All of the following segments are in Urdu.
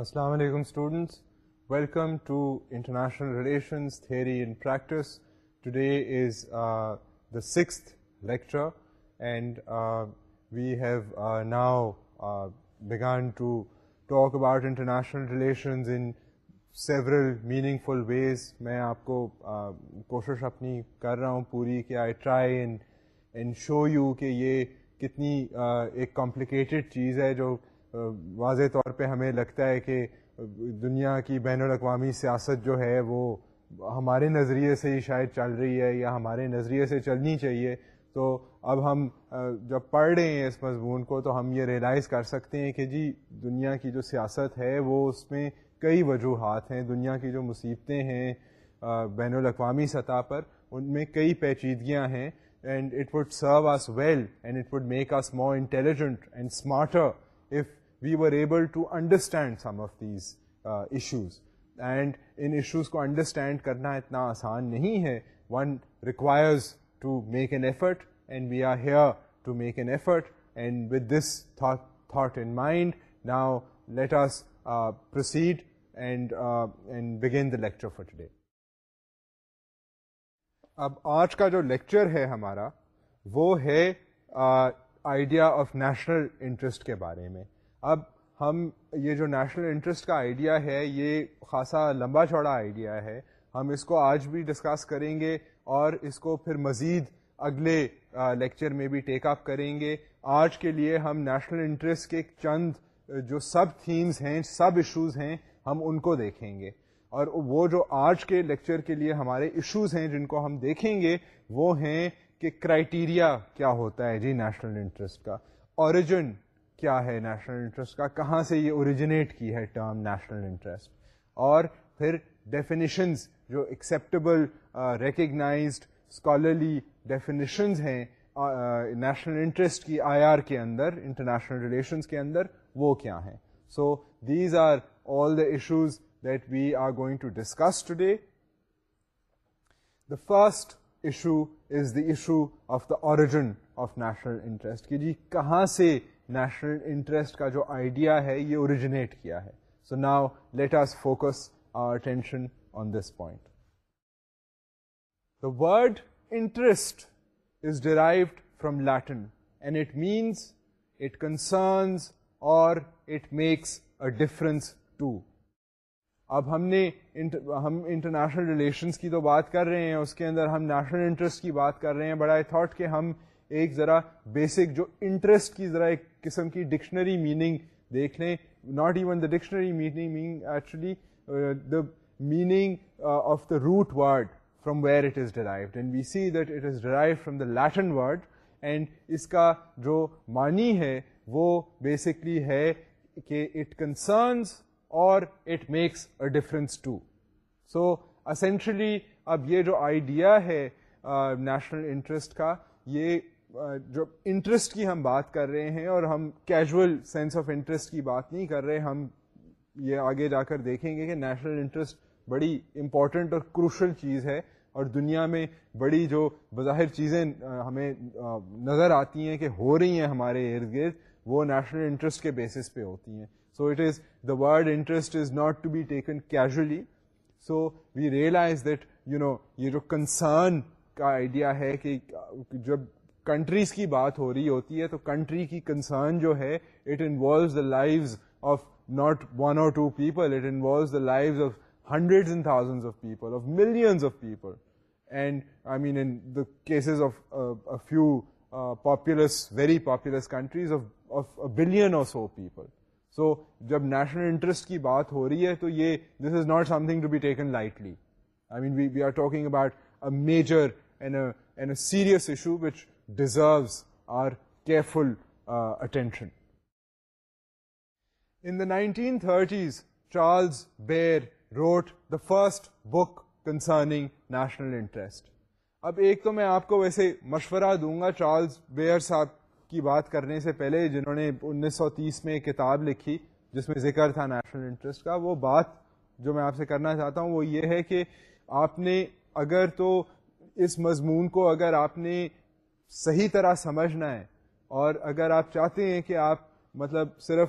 السلام علیکم students welcome to international relations theory in practice today is the six lecture and we have now begun to talk about international relations in several meaningful ways میں آپ کو کوشش اپنی کر رہا ہوں پوری کہ I try and show you کہ یہ کتنی ایک کمپلیکیٹڈ چیز ہے جو واضح طور پہ ہمیں لگتا ہے کہ دنیا کی بین الاقوامی سیاست جو ہے وہ ہمارے نظریے سے ہی شاید چل رہی ہے یا ہمارے نظریے سے چلنی چاہیے تو اب ہم جب پڑھ رہے ہیں اس مضمون کو تو ہم یہ ریئلائز کر سکتے ہیں کہ جی دنیا کی جو سیاست ہے وہ اس میں کئی وجوہات ہیں دنیا کی جو مصیبتیں ہیں بین الاقوامی سطح پر ان میں کئی پیچیدگیاں ہیں and it would serve us well and it would make us more intelligent and smarter if we were able to understand some of these issues and in issues کو انڈرسٹینڈ کرنا اتنا آسان نہیں ہے one requires to make an effort and we are here to make an effort and with this thought us mind now let us proceed begin the lecture for today اب آج کا جو لیکچر ہے ہمارا وہ ہے آئیڈیا آف نیشنل انٹرسٹ کے بارے میں اب ہم یہ جو نیشنل انٹرسٹ کا آئیڈیا ہے یہ خاصا لمبا چوڑا آئیڈیا ہے ہم اس کو آج بھی ڈسکس کریں گے اور اس کو پھر مزید اگلے لیکچر میں بھی ٹیک آف کریں گے آج کے لیے ہم نیشنل انٹرسٹ کے چند جو سب تھیمز ہیں سب ایشوز ہیں ہم ان کو دیکھیں گے اور وہ جو آج کے لیکچر کے لیے ہمارے ایشوز ہیں جن کو ہم دیکھیں گے وہ ہیں کہ کرائٹیریا کیا ہوتا ہے جی نیشنل انٹرسٹ کا اوریجن کیا ہے نیشنل انٹرسٹ کا کہاں سے یہ اوریجنیٹ کی ہے ٹرم نیشنل انٹرسٹ اور پھر ڈیفینیشنز جو ایکسیپٹیبل ریکگنائزڈ اسکالرلی ڈیفینیشنز ہیں نیشنل uh, انٹرسٹ کی آئی آر کے اندر انٹرنیشنل ریلیشنز کے اندر وہ کیا ہیں so these are all the issues that we are going to discuss today the first issue is the issue of the origin of national interest کہ جی کہاں سے نیشنل انٹرسٹ کا جو آئیڈیا ہے یہ اوریجنیٹ کیا ہے so now let us focus attention on this point the word interest is derived from Latin and it means it concerns or it makes a difference to اب ہم نے ہم انٹرنیشنل ریلیشنس کی تو بات کر رہے ہیں اس کے اندر ہم نیشنل انٹرسٹ کی بات کر رہے ہیں بٹ آئی تھاٹ کہ ہم ایک ذرا بیسک جو انٹرسٹ کی ذرا ایک قسم کی ڈکشنری میننگ دیکھ لیں not even the dictionary meaning actually the meaning of the root word from where it is derived and we see that it is derive from the Latin word and اس کا جو معنی ہے وہ بیسکلی ہے کہ it concerns or it makes a difference to so essentially اب یہ جو آئیڈیا ہے نیشنل انٹرسٹ کا یہ جو انٹرسٹ کی ہم بات کر رہے ہیں اور ہم کیجول سینس آف انٹرسٹ کی بات نہیں کر رہے ہم یہ آگے جا کر دیکھیں گے کہ نیشنل انٹرسٹ بڑی امپورٹنٹ اور کروشل چیز ہے اور دنیا میں بڑی جو بظاہر چیزیں ہمیں نظر آتی ہیں کہ ہو رہی ہیں ہمارے ارد گرد وہ نیشنل انٹرسٹ کے بیسس پہ ہوتی ہیں so it is the word interest is not to be taken casually so we realise that you know یہ جو کنسرن کا آئیڈیا ہے کہ جب کنٹریز کی بات ہو رہی ہوتی ہے تو کنٹری کی کنسرن جو ہے it involves the lives of not one or two people it involves the life of hundred and thousand of people of millions of people and I mean in the cases of few populous very populous countries of of billion of so people so جب نیشنل انٹرسٹ کی بات ہو رہی ہے تو یہ this is not something to be taken lightly I mean we we are talking about a major and a serious issue which deserves our careful uh, attention in the nineteen thirties Baer wrote wrote the first book national national interest اب ایک تو میں آپ کو ویسے مشورہ دوں گا چارلز بیئر صاحب کی بات کرنے سے پہلے جنہوں نے انیس سو تیس میں ایک کتاب لکھی جس میں ذکر تھا نیشنل انٹرسٹ کا وہ بات جو میں آپ سے کرنا چاہتا ہوں وہ یہ ہے کہ آپ نے اگر تو اس مضمون کو اگر آپ نے صحیح طرح سمجھنا ہے اور اگر آپ چاہتے ہیں کہ آپ مطلب صرف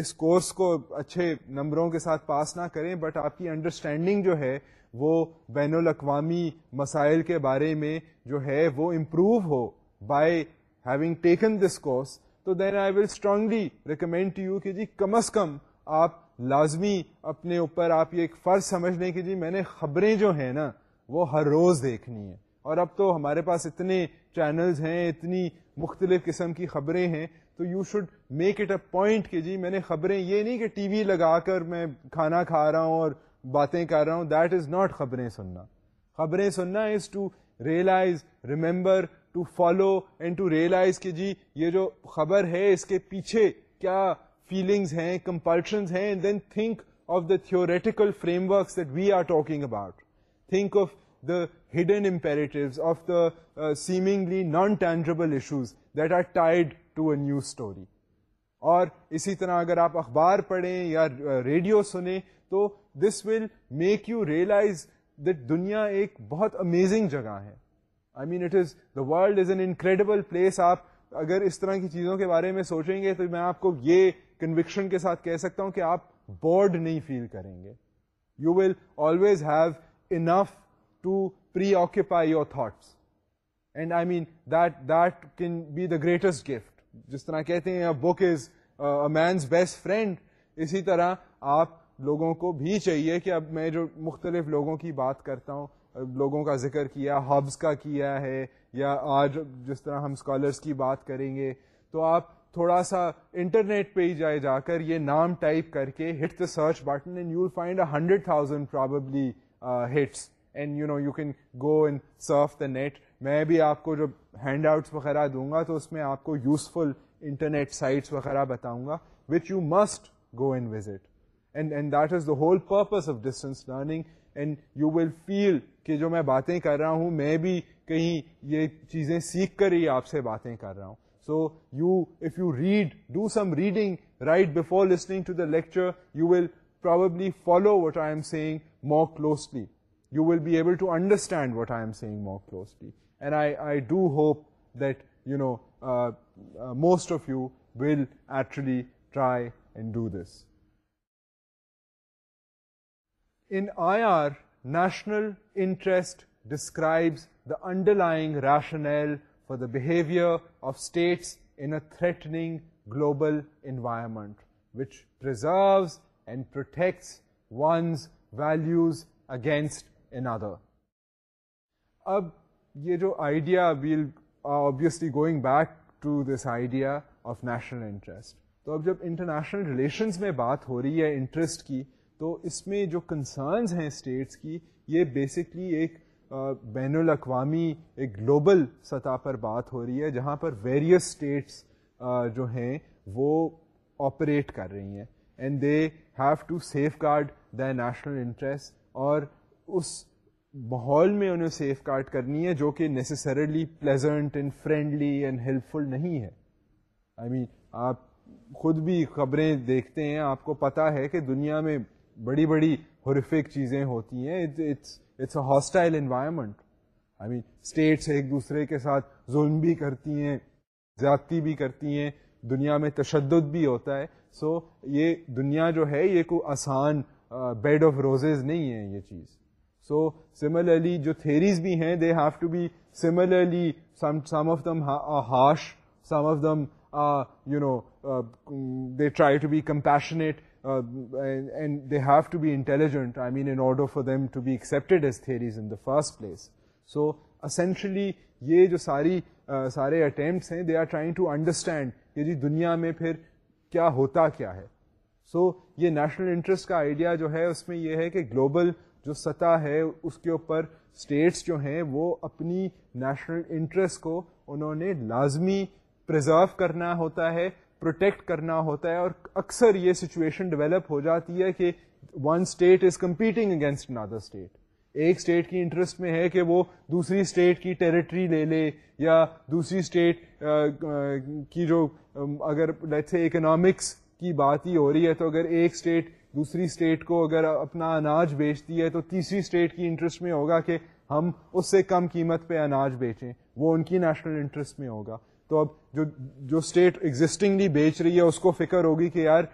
اس کورس کو اچھے نمبروں کے ساتھ پاس نہ کریں بٹ آپ کی انڈرسٹینڈنگ جو ہے وہ بین الاقوامی مسائل کے بارے میں جو ہے وہ improve who by having taken this course تو then I will strongly recommend to you کہ جی کم از کم آپ لازمی اپنے اوپر آپ یہ ایک فرض سمجھ لیں کہ جی میں نے خبریں جو ہیں نا وہ ہر روز دیکھنی ہے اور اب تو ہمارے پاس اتنے چینلز ہیں اتنی مختلف قسم کی خبریں ہیں تو you should make it a point کہ جی میں نے خبریں یہ نہیں کہ ٹی وی لگا کر میں کھانا کھا رہا ہوں اور باتیں کر رہا ہوں دیٹ از ناٹ خبریں سننا خبریں سننا is to realise remember to follow and to realise کہ جی یہ جو خبر ہے اس کے پیچھے کیا فیلنگز ہیں کمپلشنز ہیں then think of the theoretical frameworks that we are talking about think of the hidden imperative of the seemingly non tangible issues that are tied to a new story اور اسی طرح اگر آپ اخبار پڑھیں یا ریڈیو uh, سنیں تو this will make you realise that دنیا ایک بہت امیزنگ جگہ ہے I mean it is the world is an incredible place آپ اگر اس طرح کی چیزوں کے بارے میں سوچیں گے تو میں آپ کو یہ کنوکشن کے ساتھ کہہ سکتا ہوں کہ آپ بورڈ نہیں فیل کریں گے you will always have enough to preoccupy your the and I Just can be say, gift جس طرح کہتے ہیں uh, اسی طرح آپ لوگوں کو بھی چاہیے کہ اب میں جو مختلف لوگوں کی بات کرتا ہوں لوگوں کا ذکر کیا ہبس کا کیا ہے یا آج جس طرح ہم اسکالرس کی بات کریں گے تو آپ تھوڑا سا انٹرنیٹ پہ ہی جائے جا کر یہ نام ٹائپ کر کے hit the search button and you find a hundred thousand probably hits and you know you can go and surf the net میں بھی آپ کو جو ہینڈ آؤٹس وغیرہ دوں گا تو اس میں آپ کو یوزفل انٹرنیٹ سائٹس وغیرہ بتاؤں گا which you must go and visit and and that is the whole purpose of distance learning and you will feel کہ جو میں باتیں کر رہا ہوں میں بھی کہیں یہ چیزیں سیکھ کر ہی آپ سے باتیں کر رہا ہوں so you if you read do some reading right before listening to the lecture you will probably follow what I am saying more closely you will be able to understand what I am saying more closely. And I do hope that, you know, uh, uh, most of you will actually try and do this. In IR, national interest describes the underlying rationale for the behavior of states in a threatening global environment, which preserves and protects one's values against another اب یہ جو idea well obviously going back to this idea of national interest تو اب جب انٹرنیشنل ریلیشنز میں بات ہو رہی ہے انٹرسٹ کی تو اس میں جو کنسرنز ہیں اسٹیٹس کی یہ بیسکلی ایک uh, بین الاقوامی ایک گلوبل سطح پر بات ہو رہی ہے جہاں پر ویریس اسٹیٹس uh, جو ہیں وہ آپریٹ کر رہی ہیں and they have to safeguard the national interest اور اس ماحول میں انہیں سیف گارڈ کرنی ہے جو کہ necessarily pleasant and friendly and full نہیں ہے آئی مین آپ خود بھی خبریں دیکھتے ہیں آپ کو پتہ ہے کہ دنیا میں بڑی بڑی ہورفک چیزیں ہوتی ہیں it's a hostile environment I mean states ایک دوسرے کے ساتھ ظلم بھی کرتی ہیں زیادتی بھی کرتی ہیں دنیا میں تشدد بھی ہوتا ہے سو so, یہ دنیا جو ہے یہ کوئی آسان بیڈ آف روزز نہیں ہے یہ چیز سو سملرلی جو تھیریز بھی ہیں they have to be similarly some of them harsh some of them you know they try to be compassionate and they have to be intelligent I mean in order for them to be accepted as theories in the first place so essentially یہ جو ساری سارے اٹیمپٹس ہیں they are trying to understand کہ جی دنیا میں پھر کیا ہوتا کیا ہے سو یہ نیشنل انٹرسٹ کا آئیڈیا جو ہے اس میں یہ ہے کہ گلوبل جو سطح ہے اس کے اوپر اسٹیٹس جو ہیں وہ اپنی نیشنل انٹرسٹ کو انہوں نے لازمی پرزرو کرنا ہوتا ہے پروٹیکٹ کرنا ہوتا ہے اور اکثر یہ سچویشن ڈیولپ ہو جاتی ہے کہ one state is competing against another state ایک اسٹیٹ کی انٹرسٹ میں ہے کہ وہ دوسری اسٹیٹ کی ٹریٹری لے لے یا دوسری اسٹیٹ کی جو اگر اکنامکس کی بات ہی ہو رہی ہے تو اگر ایک اسٹیٹ دوسری اسٹیٹ کو اگر اپنا اناج بیچتی ہے تو تیسری اسٹیٹ کی انٹرسٹ میں ہوگا کہ ہم اس سے کم قیمت پہ اناج بیچیں وہ ان کی نیشنل انٹرسٹ میں ہوگا تو اب جو جو اسٹیٹ ایگزسٹنگلی بیچ رہی ہے اس کو فکر ہوگی کہ یار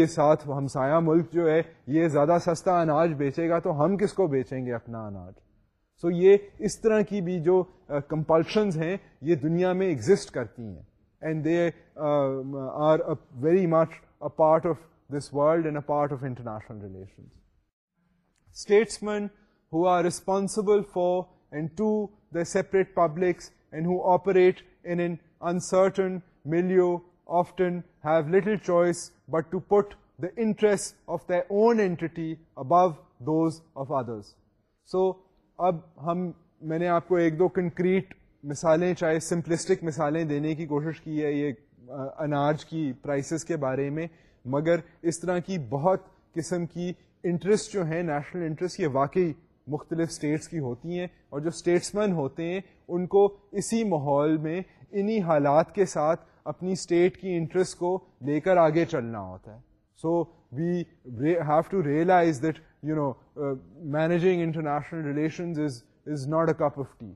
یہ ساتھ ہمسایا ملک جو ہے یہ زیادہ سستا اناج بیچے گا تو ہم کس کو بیچیں گے اپنا اناج سو یہ اس طرح کی بھی جو کمپلشنز uh, ہیں یہ دنیا میں ایگزٹ کرتی ہیں and they are very much part of part of international relations for and to the separate public but to put the interest of the entity above those of others so اب ہم میں نے آپ کو ایک دو کنکریٹ مثالیں چاہے سمپلسٹک مثالیں دینے کی کوشش کی ہے یہ اناج کی پرائسس کے بارے میں مگر اس طرح کی بہت قسم کی انٹرسٹ جو ہیں نیشنل انٹرسٹ یہ واقعی مختلف اسٹیٹس کی ہوتی ہیں اور جو اسٹیٹس مین ہوتے ہیں ان کو اسی ماحول میں انہی حالات کے ساتھ اپنی اسٹیٹ کی انٹرسٹ کو لے کر آگے چلنا ہوتا ہے so we have to realise that you know managing international relations is is not a cup of tea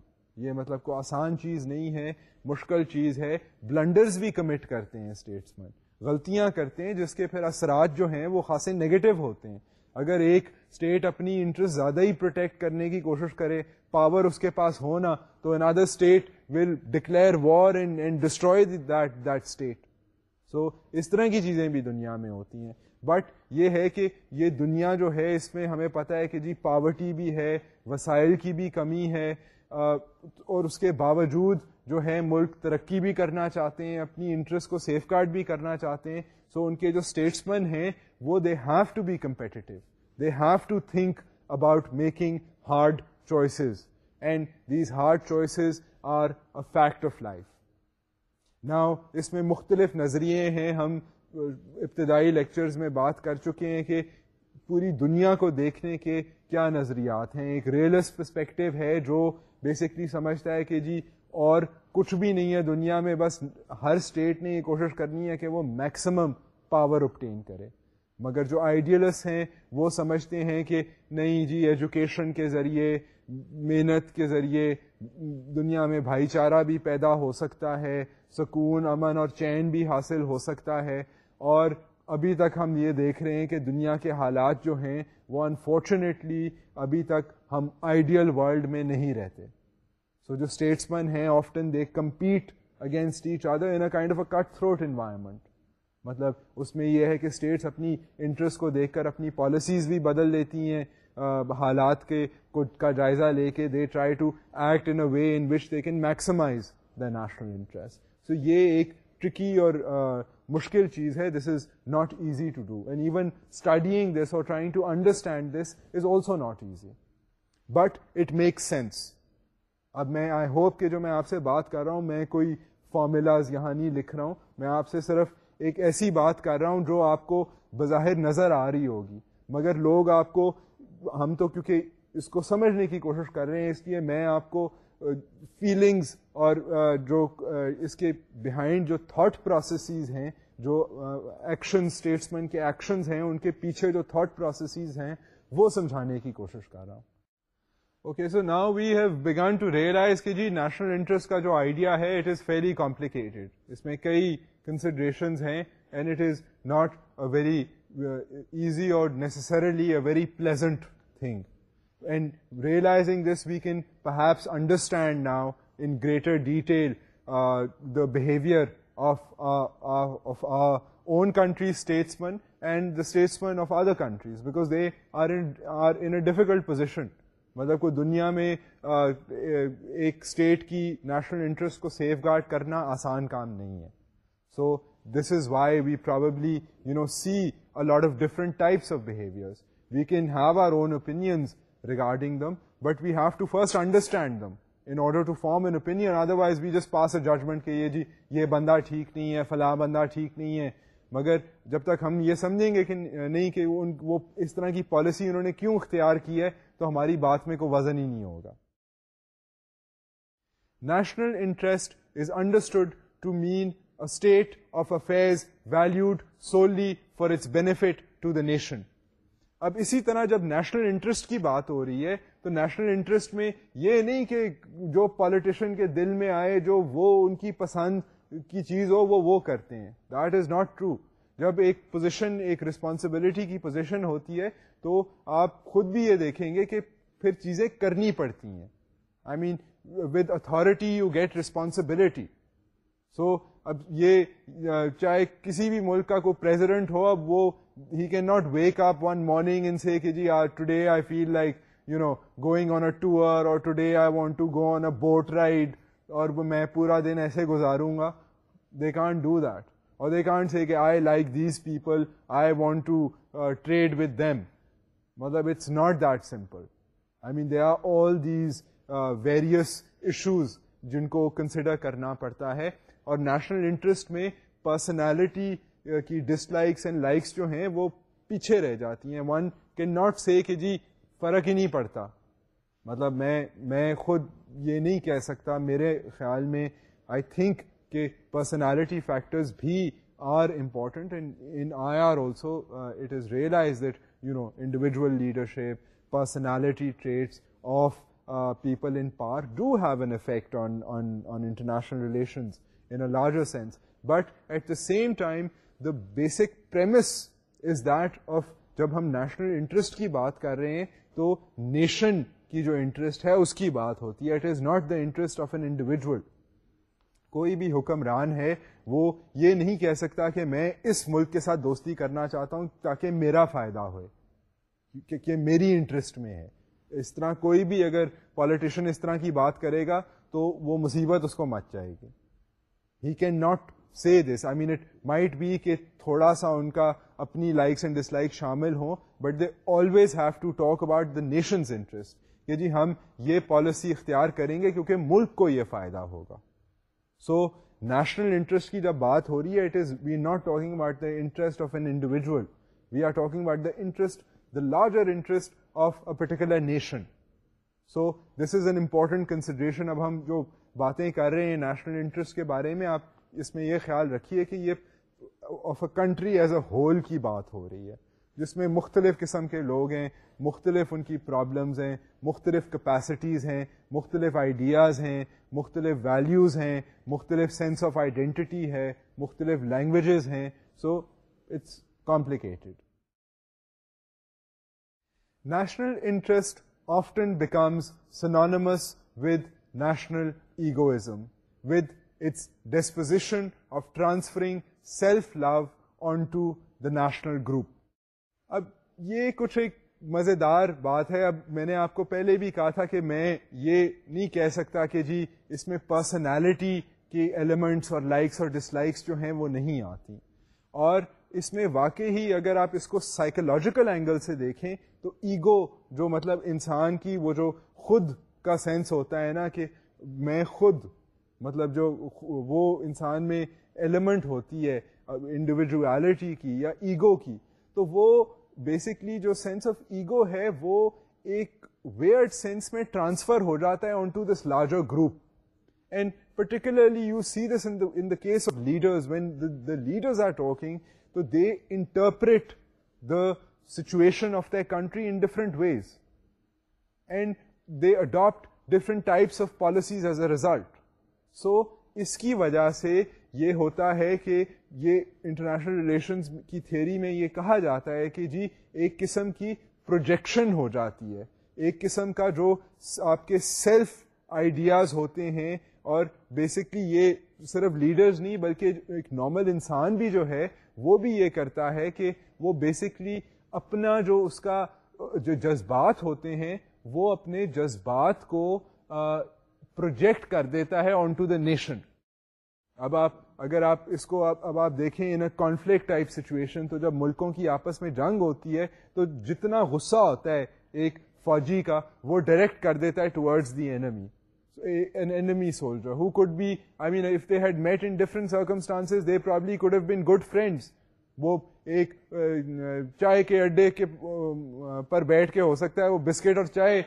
یہ مطلب کو آسان چیز نہیں ہے مشکل چیز ہے بلنڈرز بھی کمٹ کرتے ہیں اسٹیٹس مین غلطیاں کرتے ہیں جس کے پھر اثرات جو ہیں وہ خاصے نگیٹو ہوتے ہیں اگر ایک اسٹیٹ اپنی انٹرسٹ زیادہ ہی پروٹیکٹ کرنے کی کوشش کرے پاور اس کے پاس ہونا تو another state will declare war and destroy that state so اس طرح کی چیزیں بھی دنیا میں ہوتی ہیں بٹ یہ ہے کہ یہ دنیا جو ہے اس میں ہمیں پتہ ہے کہ جی پاورٹی بھی ہے وسائل کی بھی کمی ہے اور اس کے باوجود جو ہے ملک ترقی بھی کرنا چاہتے ہیں اپنی انٹرسٹ کو سیف گارڈ بھی کرنا چاہتے ہیں سو so ان کے جو اسٹیٹسمین ہیں وہ they have to be competitive they have to think about making hard choices and these hard choices are a fact of life now اس میں مختلف نظریے ہیں ہم ابتدائی لیکچرز میں بات کر چکے ہیں کہ پوری دنیا کو دیکھنے کے کیا نظریات ہیں ایک ریئلسٹ پرسپیکٹو ہے جو بیسکلی سمجھتا ہے کہ جی اور کچھ بھی نہیں ہے دنیا میں بس ہر اسٹیٹ نے یہ کوشش کرنی ہے کہ وہ میکسیمم پاور اپٹین کرے مگر جو آئیڈیلس ہیں وہ سمجھتے ہیں کہ نہیں جی ایجوکیشن کے ذریعے محنت کے ذریعے دنیا میں بھائی چارہ بھی پیدا ہو سکتا ہے سکون امن اور چین بھی حاصل ہو سکتا ہے اور ابھی تک ہم یہ دیکھ رہے ہیں کہ دنیا کے حالات جو ہیں وہ انفارچونیٹلی ابھی تک ہم آئیڈیل ورلڈ میں نہیں رہتے سو جو اسٹیٹس مین ہیں often they compete against each other in a kind of a cutthroat environment مطلب اس میں یہ ہے کہ اسٹیٹس اپنی انٹرسٹ کو دیکھ کر اپنی پالیسیز بھی بدل دیتی ہیں حالات کے کا جائزہ لے کے they try to act in a way in which they can maximize the national interest so یہ ایک ٹرکی اور مشکل چیز ہے this is not easy to do and even studying this or trying to understand this is also not easy but it make sense اب میں آئی ہوپ کہ جو میں آپ سے بات کر رہا ہوں میں کوئی فارمولاز یہاں نہیں لکھ رہا ہوں میں آپ سے صرف ایک ایسی بات کر رہا ہوں جو آپ کو بظاہر نظر آ رہی ہوگی مگر لوگ آپ کو ہم تو کیونکہ اس کو سمجھنے کی کوشش کر رہے ہیں اس لیے میں آپ کو فیلنگز اور جو اس کے بیہائنڈ جو تھاٹ پروسیسز ہیں جو ایکشن اسٹیٹسمین کے ایکشنز ہیں ان کے پیچھے جو تھاٹ پروسیسز ہیں وہ سمجھانے کی کوشش کر رہا ہوں okay so now we have begun to realize کہ جی نیشنل انٹرسٹ کا جو آئیڈیا ہے اٹ از ویری کمپلیکیٹڈ اس میں کئی کنسیڈریشنز ہیں and it is not a very easy اور necessarily a very pleasant thing and realizing this we can perhaps understand now in greater detail the behaviour of own countries statesmen and the states position مطلب کوئی دنیا میں ایک اسٹیٹ کی نیشنل انٹرسٹ کو سیف گارڈ کرنا آسان کام نہیں ہے so this is why we probably you know see lot of different types of behaviours we can have our own opinions regarding them but we have to first understand them in order to form an opinion otherwise we just pass a judgment کہ یہ جی یہ بندہ ٹھیک نہیں ہے فلاں بندہ ٹھیک نہیں ہے مگر جب تک ہم یہ سمجھیں گے کہ نہیں کہ وہ اس طرح کی پالیسی انہوں نے کیوں اختیار کی ہے تو ہماری بات میں کوئی وزن ہی نہیں ہوگا national interest is understood to mean state of affairs valued solely for its benefit to the nation اب اسی طرح جب نیشنل انٹرسٹ کی بات ہو رہی ہے تو نیشنل انٹرسٹ میں یہ نہیں کہ جو پالیٹیشین کے دل میں آئے جو وہ ان کی پسند کی چیز ہو وہ وہ کرتے ہیں دیٹ از ناٹ ٹرو جب ایک پوزیشن ایک ریسپانسبلٹی کی پوزیشن ہوتی ہے تو آپ خود بھی یہ دیکھیں گے کہ پھر چیزیں کرنی پڑتی ہیں I mean with authority you get responsibility so اب یہ چاہے کسی بھی ملک کا کوئی پریزیڈنٹ ہو اب وہ he can not wake up one morning and say کہ جی today I feel like you know going on a tour or today I want to go on a boat ride اور وہ میں پورا دن ایسے گزاروں گا دے کانٹ ڈو دیٹ اور دے کانٹ سے کہ I like these people I want to trade with them مطلب it's not that simple I mean they are all these various issues جن کو کنسیڈر کرنا پڑتا ہے اور نیشنل انٹرسٹ میں پرسنالٹی uh, کی ڈس لائکس اینڈ لائکس جو ہیں وہ پیچھے رہ جاتی ہیں ون کین ناٹ سے کہ جی فرق ہی نہیں پڑتا مطلب میں میں خود یہ نہیں کہہ سکتا میرے خیال میں آئی تھنک کہ پرسنالٹی فیکٹرز بھی are important in I R also it is realize that you know individual leadership personality traits of people in power do have an effect on on international relations in a larger sense but at the same time the basic premise is that of جب ہم نیشنل انٹرسٹ کی بات کر رہے ہیں تو نیشن کی جو انٹرسٹ ہے اس کی بات ہوتی ہے it is not the interest of an individual کوئی بھی حکمران ہے وہ یہ نہیں کہہ سکتا کہ میں اس ملک کے ساتھ دوستی کرنا چاہتا ہوں تاکہ میرا فائدہ ہوئے کہ میری انٹرسٹ میں ہے اس طرح کوئی بھی اگر پالیٹیشین اس طرح کی بات کرے گا تو وہ مصیبت اس کو مچ جائے گی he can not see this I mean it might be کہ تھوڑا سا ان کا اپنی لائکس اینڈ ڈس لائک شامل ہوں but they always have to talk about the nation's interest کہ جی ہم یہ پالیسی اختیار کریں گے کیونکہ ملک کو یہ فائدہ ہوگا سو نیشنل انٹرسٹ کی جب بات ہو رہی ہے it is we we not talking talking about about the the the interest interest of an or larger interest of a particular nation so this is an important consideration اب ہم جو باتیں کر رہے ہیں نیشنل انٹرسٹ کے بارے میں آپ اس میں یہ خیال رکھیے کہ یہ of a country as a whole کی بات ہو رہی ہے جس میں مختلف قسم کے لوگ ہیں مختلف ان کی پرابلمز ہیں مختلف کپیسٹیز ہیں مختلف آئیڈیاز ہیں مختلف ویلیوز ہیں مختلف سینس آف آئیڈینٹی ہے مختلف لینگویجز ہیں so it's complicated national interest often becomes synonymous with national egoism with its disposition of transferring self love on to the national group یہ کچھ ایک مزے دار بات ہے اب میں نے آپ کو پہلے بھی کہا تھا کہ میں یہ نہیں کہہ سکتا کہ جی اس میں پرسنالٹی کی ایلیمنٹس اور لائکس اور ڈس لائکس جو ہیں وہ نہیں آتی اور اس میں واقع ہی اگر آپ اس کو سائیکولوجیکل اینگل سے دیکھیں تو ایگو جو مطلب انسان کی وہ جو خود کا سینس ہوتا ہے نا کہ میں خود مطلب جو وہ انسان میں ایلیمنٹ ہوتی ہے انڈیویجویلٹی کی یا ایگو کی تو وہ بیسکلی جو سینس آف ایگو ہے وہ ایک ویئرڈ سینس میں ٹرانسفر ہو جاتا ہے on to this larger group and particularly you see this in the case of leaders when the leaders are talking تو they interpret the situation of the country in different ways and they adapt different types of policies as a result so اس کی وجہ سے یہ ہوتا ہے کہ یہ انٹرنیشنل ریلیشنز کی تھیری میں یہ کہا جاتا ہے کہ جی ایک قسم کی پروجیکشن ہو جاتی ہے ایک قسم کا جو آپ کے سیلف آئیڈیاز ہوتے ہیں اور بیسکلی یہ صرف لیڈرز نہیں بلکہ ایک نارمل انسان بھی جو ہے وہ بھی یہ کرتا ہے کہ وہ بیسکلی اپنا جو اس کا جو جذبات ہوتے ہیں وہ اپنے جذبات کو پروجیکٹ کر دیتا ہے آن ٹو دا نیشن اب آپ اگر آپ اس کو آپ اب آپ دیکھیں in a conflict type situation تو جب ملکوں کی آپس میں جنگ ہوتی ہے تو جتنا غصہ ہوتا ہے ایک فوجی کا وہ ڈائریکٹ کر دیتا ہے towards the enemy an enemy soldier who could be I mean if they had met in different circumstances they probably could have been good friends وہ ایک چائے کے اڈے کے پر بیٹھ کے ہو سکتا ہے وہ بسکٹ اور چائے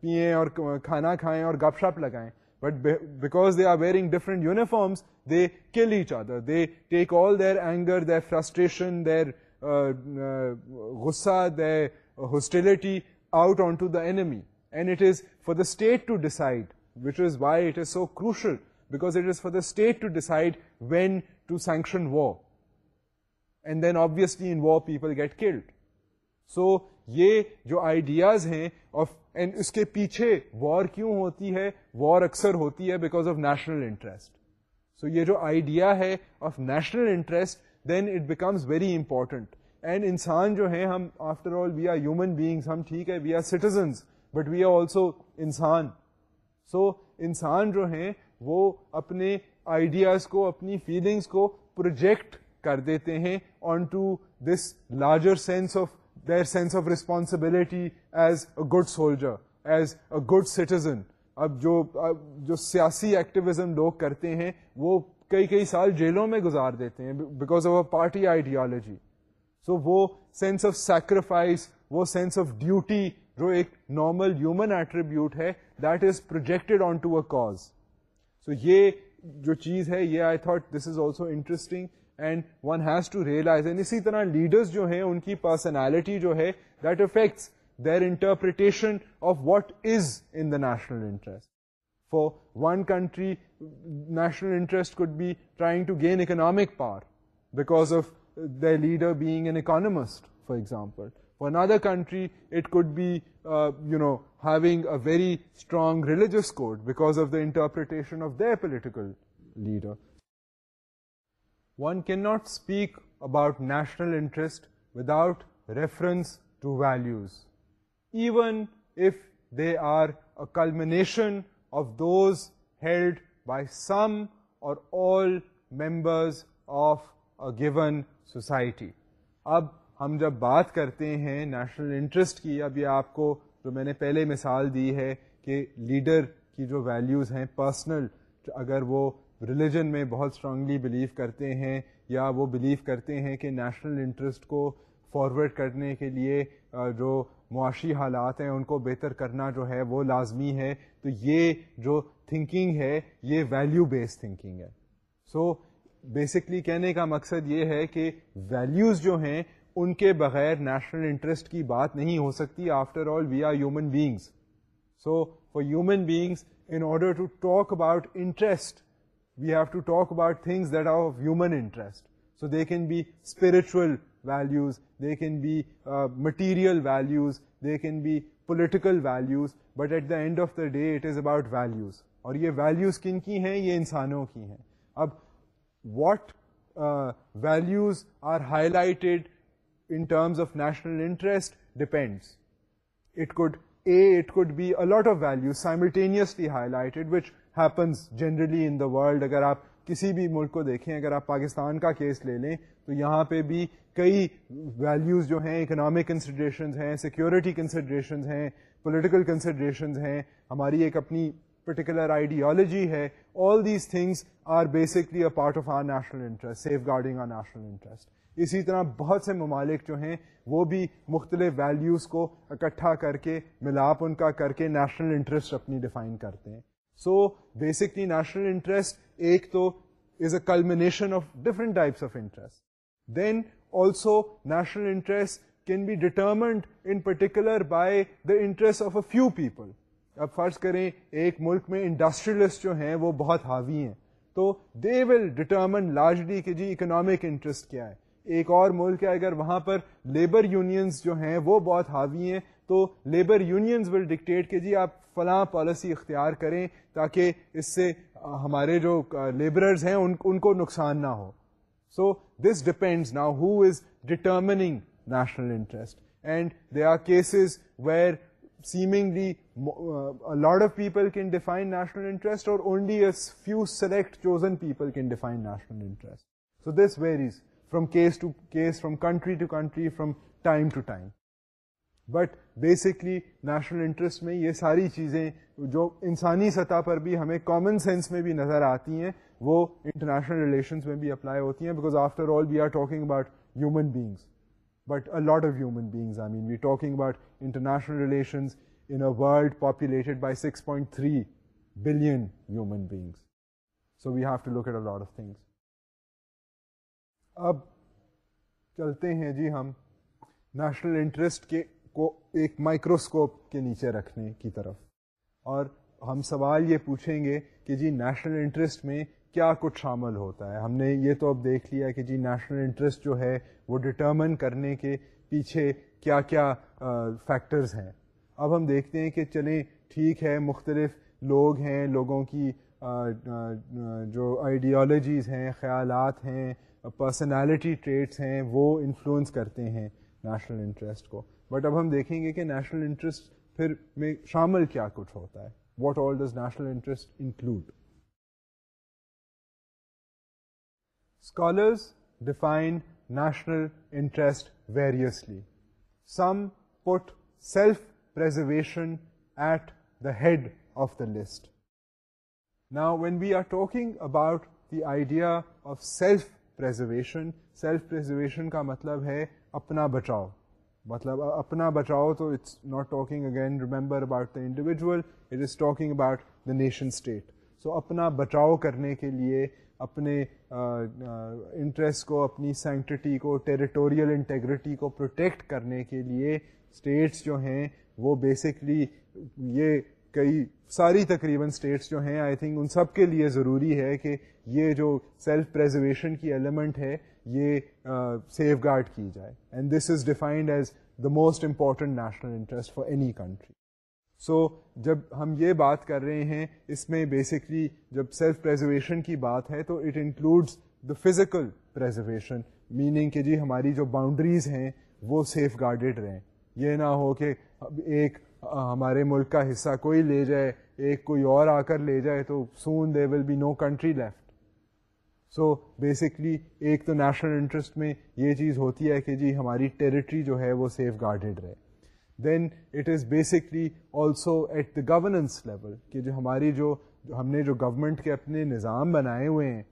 پئیں اور کھانا کھائیں اور گپ شپ لگائیں But because they are wearing different uniforms, they kill each other. They take all their anger, their frustration, their uh, uh, ghussa, their hostility out onto the enemy. And it is for the state to decide, which is why it is so crucial, because it is for the state to decide when to sanction war. And then obviously in war people get killed. So یہ جو آئیڈیاز ہیں آف اینڈ اس کے پیچھے وار کیوں ہوتی ہے وار اکثر ہوتی ہے because of national interest so یہ جو آئیڈیا ہے of national interest then it becomes very important and انسان جو ہیں ہم after all we are human beings ہم ٹھیک ہے we are citizens but we are also انسان سو انسان جو ہیں وہ اپنے آئیڈیاز کو اپنی فیلنگس کو پروجیکٹ کر دیتے ہیں on to this larger sense of sense sense of responsibility as a good soldier as a citizen. اب جو جو سیاسی ایکٹیویزم لوگ کرتے ہیں وہ کئی کئی سال جیلوں میں گزار دیتے ہیں because of a party ideology so وہ سینس آف سیکریفائس وہ سینس آف ڈیوٹی جو ایک نارمل ہیومن ایٹریبیوٹ ہے that is projected on to a cause so یہ جو چیز ہے یہ I thought this is also interesting and one has to realise and اسی طرح لیڈرز جو ہیں ان کی پرسنالٹی جو ہے that affects their interpretation of what is in the national interest for one country national interest could be trying to gain economic power because of the leader being an economist for example for another country it could be you know having a very strong religious code because of the interpretation of the political leader one can not speak about national interest without reference to values even if they are a culmination of those held by some or all members of a given society اب ہم جب بات کرتے ہیں نیشنل انٹرسٹ کی اب یہ آپ کو جو میں نے پہلے مثال دی ہے کہ لیڈر کی جو ویلوز ہیں پرسنل اگر وہ ریلیجن میں بہت اسٹرانگلی بلیو کرتے ہیں یا وہ بلیو کرتے ہیں کہ نیشنل انٹرسٹ کو فارورڈ کرنے کے لیے جو معاشی حالات ہیں ان کو بہتر کرنا جو ہے وہ لازمی ہے تو یہ جو تھنکنگ ہے یہ ویلیو بیس تھنکنگ ہے سو so, بیسکلی کہنے کا مقصد یہ ہے کہ ویلیوز جو ہیں ان کے بغیر نیشنل انٹرسٹ کی بات نہیں ہو سکتی after all we are human beings so for human beings in order to talk about interest we have to talk about things that are of human interest so they can be spiritual values they can be material values they can be political values but at داڈ of the day it is about values اور یہ ویلوز کن کی ہیں یہ انسانوں کی ہیں اب what values are highlight انمس of national interest depends it could a could be a lot of value simultaneously happens generally in the world اگر آپ کسی بھی ملک کو دیکھیں اگر آپ پاکستان کا کیس لے لیں تو یہاں پہ بھی کئی ویلیوز جو ہیں اکنامک کنسیڈریشنز ہیں سیکیورٹی کنسیڈریشنز ہیں پولیٹیکل کنسیڈریشنز ہیں ہماری ایک اپنی پرٹیکولر آئیڈیالوجی ہے all these things are basically a part of our national interest safeguarding our national interest اسی طرح بہت سے ممالک جو ہیں وہ بھی مختلف ویلیوز کو اکٹھا کر کے ملاپ ان کا کر کے نیشنل انٹرسٹ اپنی ڈیفائن کرتے ہیں سو بیسکلی نیشنل انٹرسٹ ایک تو is a culmination of different types of interest then also national interest can be determined in particular by the interest of a few people اب فرض کریں ایک ملک میں انڈسٹریلسٹ جو ہیں وہ بہت حاوی ہیں تو دے ول ڈٹرمن لارجلی کہ جی اکنامک انٹرسٹ کیا ہے ایک اور ملک ہے اگر وہاں پر لیبر یونینز جو ہیں وہ بہت حاوی ہیں تو لیبر یونینز ول ڈکٹیٹ کہ جی آپ فلاں پالیسی اختیار کریں تاکہ اس سے ہمارے جو لیبررز ہیں ان کو نقصان نہ ہو so this depends now who is determining national interest and there are cases where seemingly lot of people can define national interest or only few select chosen people can define national interest so this varies from case to case from country to country from time to time but basically national interest میں یہ ساری چیزیں جو انسانی سطح پر بھی ہمیں کامن سینس میں بھی نظر آتی ہیں وہ انٹرنیشنل ریلیشنس میں بھی اپلائی ہوتی ہیں because after all we are talking about human beings but a lot of human beings I mean we talking about international relations in a world populated by six point three billion human beings so we have to look at a lot of things اب چلتے ہیں جی ہم نیشنل انٹرسٹ کے کو ایک مائکروسکوپ کے نیچے رکھنے کی طرف اور ہم سوال یہ پوچھیں گے کہ جی نیشنل انٹرسٹ میں کیا کچھ شامل ہوتا ہے ہم نے یہ تو اب دیکھ لیا کہ جی نیشنل انٹرسٹ جو ہے وہ ڈٹرمن کرنے کے پیچھے کیا کیا فیکٹرز ہیں اب ہم دیکھتے ہیں کہ چلیں ٹھیک ہے مختلف لوگ ہیں لوگوں کی جو آئیڈیالوجیز ہیں خیالات ہیں پرسنالٹی ٹریٹس ہیں وہ انفلوئنس کرتے ہیں نیشنل انٹرسٹ کو بٹ اب ہم دیکھیں گے کہ نیشنل انٹرسٹ پھر میں شامل کیا کچھ ہوتا ہے what all does national interest include scholars define national interest variously some put self preservation at the head of the list now when we are talking about the idea of self preservation preservation self کا مطلب ہے اپنا بچاؤ مطلب اپنا بچاؤ تو it's not talking again remember about the individual it is talking about the nation state so اپنا بچاؤ کرنے کے لیے اپنے انٹرسٹ کو اپنی سینکٹٹی کو ٹیریٹوریل انٹیگریٹی کو پروٹیکٹ کرنے کے لیے اسٹیٹس جو ہیں وہ بیسکلی یہ کئی ساری تقریباً اسٹیٹس جو ہیں آئی تھنک ان سب کے لیے ضروری ہے کہ یہ جو سیلف پریزرویشن کی ایلیمنٹ ہے یہ سیف گارڈ کی جائے and this is defined as the most important national interest for any country so جب ہم یہ بات کر رہے ہیں اس میں بیسکلی جب سیلف پریزرویشن کی بات ہے تو it includes the physical preservation meaning کہ جی ہماری جو باؤنڈریز ہیں وہ سیف گارڈیڈ رہیں یہ نہ ہو کہ ایک ہمارے ملک کا حصہ کوئی لے جائے ایک کوئی اور آ کر لے جائے تو soon they will be no country left so basically ایک تو نیشنل انٹرسٹ میں یہ چیز ہوتی ہے کہ جی ہماری ٹیریٹری جو ہے وہ سیف گارڈیڈ رہے then it is basically also at the governance level کہ جو ہماری جو ہم نے جو گورنمنٹ کے اپنے نظام بنائے ہوئے ہیں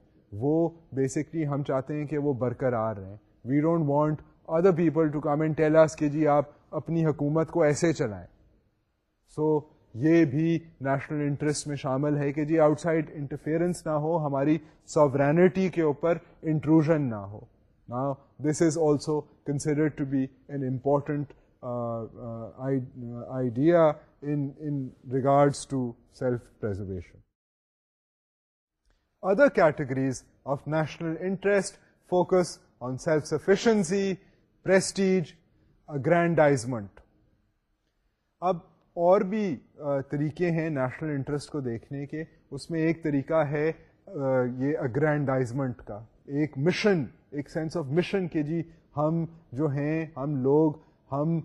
وہ بیسکلی ہم چاہتے ہیں کہ وہ برقرار رہیں we don't want other people to and tell us کہ جی آپ اپنی حکومت کو ایسے چلائیں سو یہ بھی نیشنل انٹرسٹ میں شامل ہے کہ جی آؤٹ سائڈ انٹرفیئرنس نہ ہو ہماری سونیٹی کے اوپر انٹروژن نہ ہو نا this is also to be an important idea in regards to self preservation other categories of national interest focus on self sufficiency prestige aggrandizement اب اور بھی طریقے ہیں نیشنل انٹرسٹ کو دیکھنے کے اس میں ایک طریقہ ہے یہ اگرینڈائزمنٹ کا ایک مشن ایک سینس آف مشن کہ جی ہم جو ہیں ہم لوگ ہم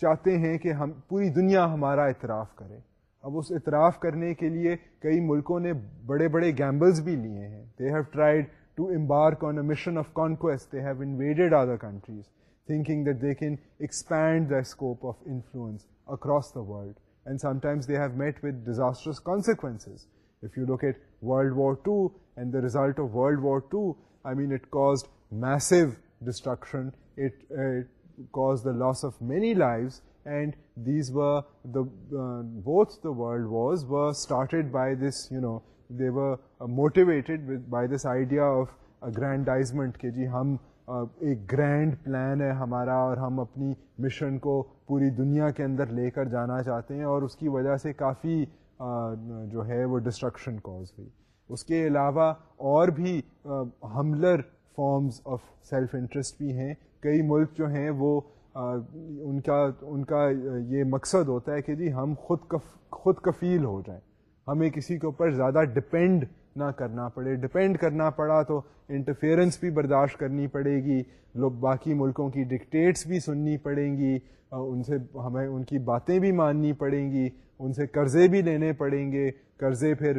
چاہتے ہیں کہ ہم پوری دنیا ہمارا اعتراف کرے اب اس اعتراف کرنے کے لیے کئی ملکوں نے بڑے بڑے گیمبلز بھی لیے ہیں they have tried to embark on a mission of conquest they have invaded other countries thinking that they can expand their scope of influence across the world. And sometimes they have met with disastrous consequences. If you look at World War II and the result of World War II, I mean, it caused massive destruction. It caused the loss of many lives, and these were uh, both the world wars were started by this, they were uh, motivated by this idea of aggrandizement, ke ji hum ایک گرینڈ پلان ہے ہمارا اور ہم اپنی مشن کو پوری دنیا کے اندر لے کر جانا چاہتے ہیں اور اس کی وجہ سے کافی جو ہے وہ ڈسٹرکشن کاز ہوئی اس کے علاوہ اور بھی حملر فارمز آف سیلف انٹرسٹ بھی ہیں کئی ملک جو ہیں وہ ان کا ان کا یہ مقصد ہوتا ہے کہ جی ہم خود کف خود کفیل ہو جائیں ہمیں کسی کے اوپر زیادہ ڈپینڈ نہ کرنا پڑے ڈپینڈ کرنا پڑا تو انٹرفیئرنس بھی برداشت کرنی پڑے گی لوگ باقی ملکوں کی ڈکٹیٹس بھی سننی پڑیں گی ان سے ہمیں ان کی باتیں بھی ماننی پڑیں گی ان سے قرضے بھی لینے پڑیں گے قرضے پھر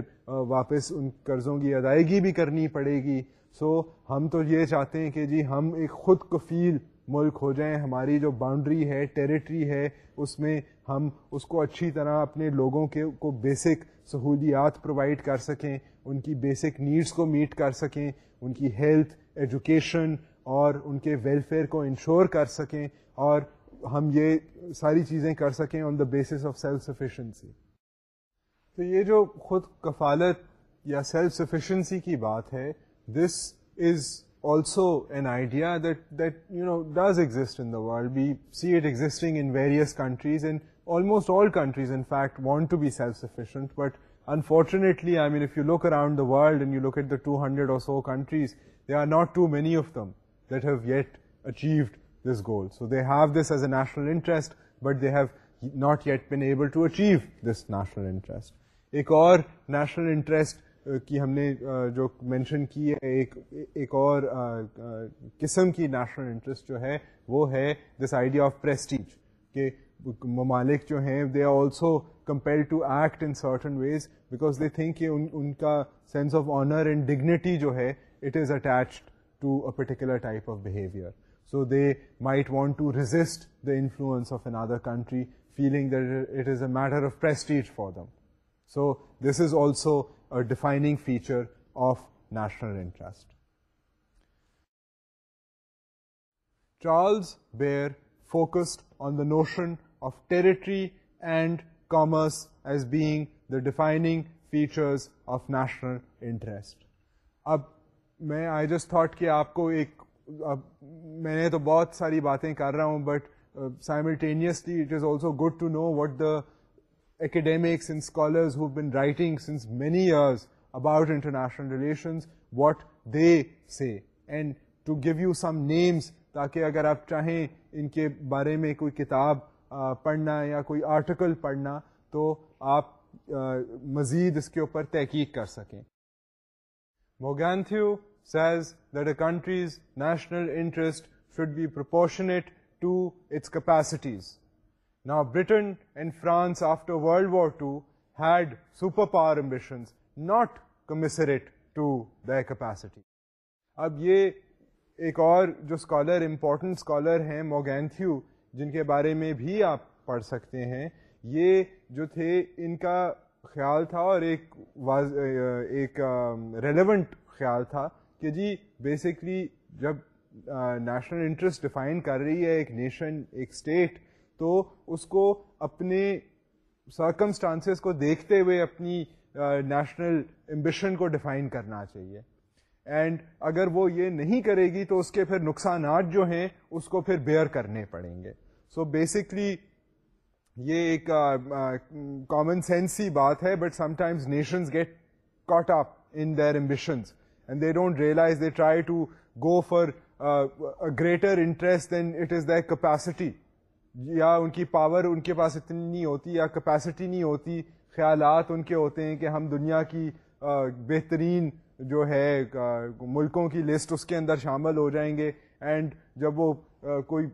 واپس ان قرضوں کی ادائیگی بھی کرنی پڑے گی سو ہم تو یہ چاہتے ہیں کہ جی ہم ایک خود کفیل ملک ہو جائیں ہماری جو باؤنڈری ہے ٹیریٹری ہے اس میں ہم اس کو اچھی طرح اپنے لوگوں کے کو بیسک سہولیات پرووائڈ کر سکیں ان کی بیسک نیڈس کو میٹ کر سکیں ان کی ہیلتھ ایجوکیشن اور ان کے ویلفیئر کو انشور کر سکیں اور ہم یہ ساری چیزیں کر سکیں on the basis of self sufficiency تو یہ جو خود کفالت یا سیلف سفیشینسی کی بات ہے this is also an idea that that you know does exist in the world we see it existing in various countries and almost all countries in fact want to be self sufficient but unfortunately look and you look at the two hundred are countries they are not too many of them that have yet achieved this goal so as this is a national interest but they have not yet to able this national interest ایک اور نیشنل انٹرسٹ کی ہم نے جو مینشن کی ہے ایک ایک اور قسم کی نیشنل انٹرسٹ جو ہے وہ ہے دس آئیڈیا آف پریسٹیج کہ ممالک جو ہیں they are also compare to act in certain ways because they think کہ ان کا sense of honour and dignity جو ہے it is attached to a particular type of behaviour so they might want to resist the influence of other country feeling that it is a matter of prestige for them so this is also a defining feature of national interest Charles Beard focused on the notion territory and commerce as being the defining features of national interest اب میں آئی جسٹ تھاٹ کہ آپ کو ایک اب میں تو بہت ساری باتیں کر رہا ہوں but simultaneously it is also good to know what the academics scholar been writing since many years about international relations what they say اگر آپ چاہیں ان کے بارے میں کوئی کتاب پڑھنا یا کوئی آرٹیکل پڑھنا تو آپ مزید اس کے اوپر تحقیق کر سکیں Morgenthau says that a country's national interest should be proportionate to its capacities نا Britain and France after world war two had super power ambitions not commensurate to the capacity اب یہ ایک اور جو اسکالر امپورٹنٹ اسکالر ہیں موگینتھیو جن کے بارے میں بھی آپ پڑھ سکتے ہیں یہ جو تھے ان کا خیال تھا اور ایک واضح ایک ریلیونٹ خیال تھا کہ جی بیسکلی جب نیشنل انٹرسٹ ڈیفائن کر رہی ہے ایک نیشن ایک اسٹیٹ تو اس کو اپنے سرکمسٹانسز کو دیکھتے ہوئے اپنی نیشنل امبیشن کو ڈیفائن کرنا چاہیے اینڈ اگر وہ یہ نہیں کرے گی تو اس کے پھر نقصانات جو ہیں اس کو پھر بیئر کرنے پڑیں گے سو بیسکلی یہ ایک کامن سینس ہی بات ہے but some times nations get caught up in their ambitions and they don't realise they try to go for greater interest than it is their capacity یا ان کی پاور ان کے پاس اتنی نہیں ہوتی یا کپیسٹی نہیں ہوتی خیالات ان کے ہوتے ہیں کہ ہم دنیا کی بہترین جو ہے ملکوں کی لسٹ اس کے اندر شامل ہو جائیں گے اینڈ جب وہ کوئی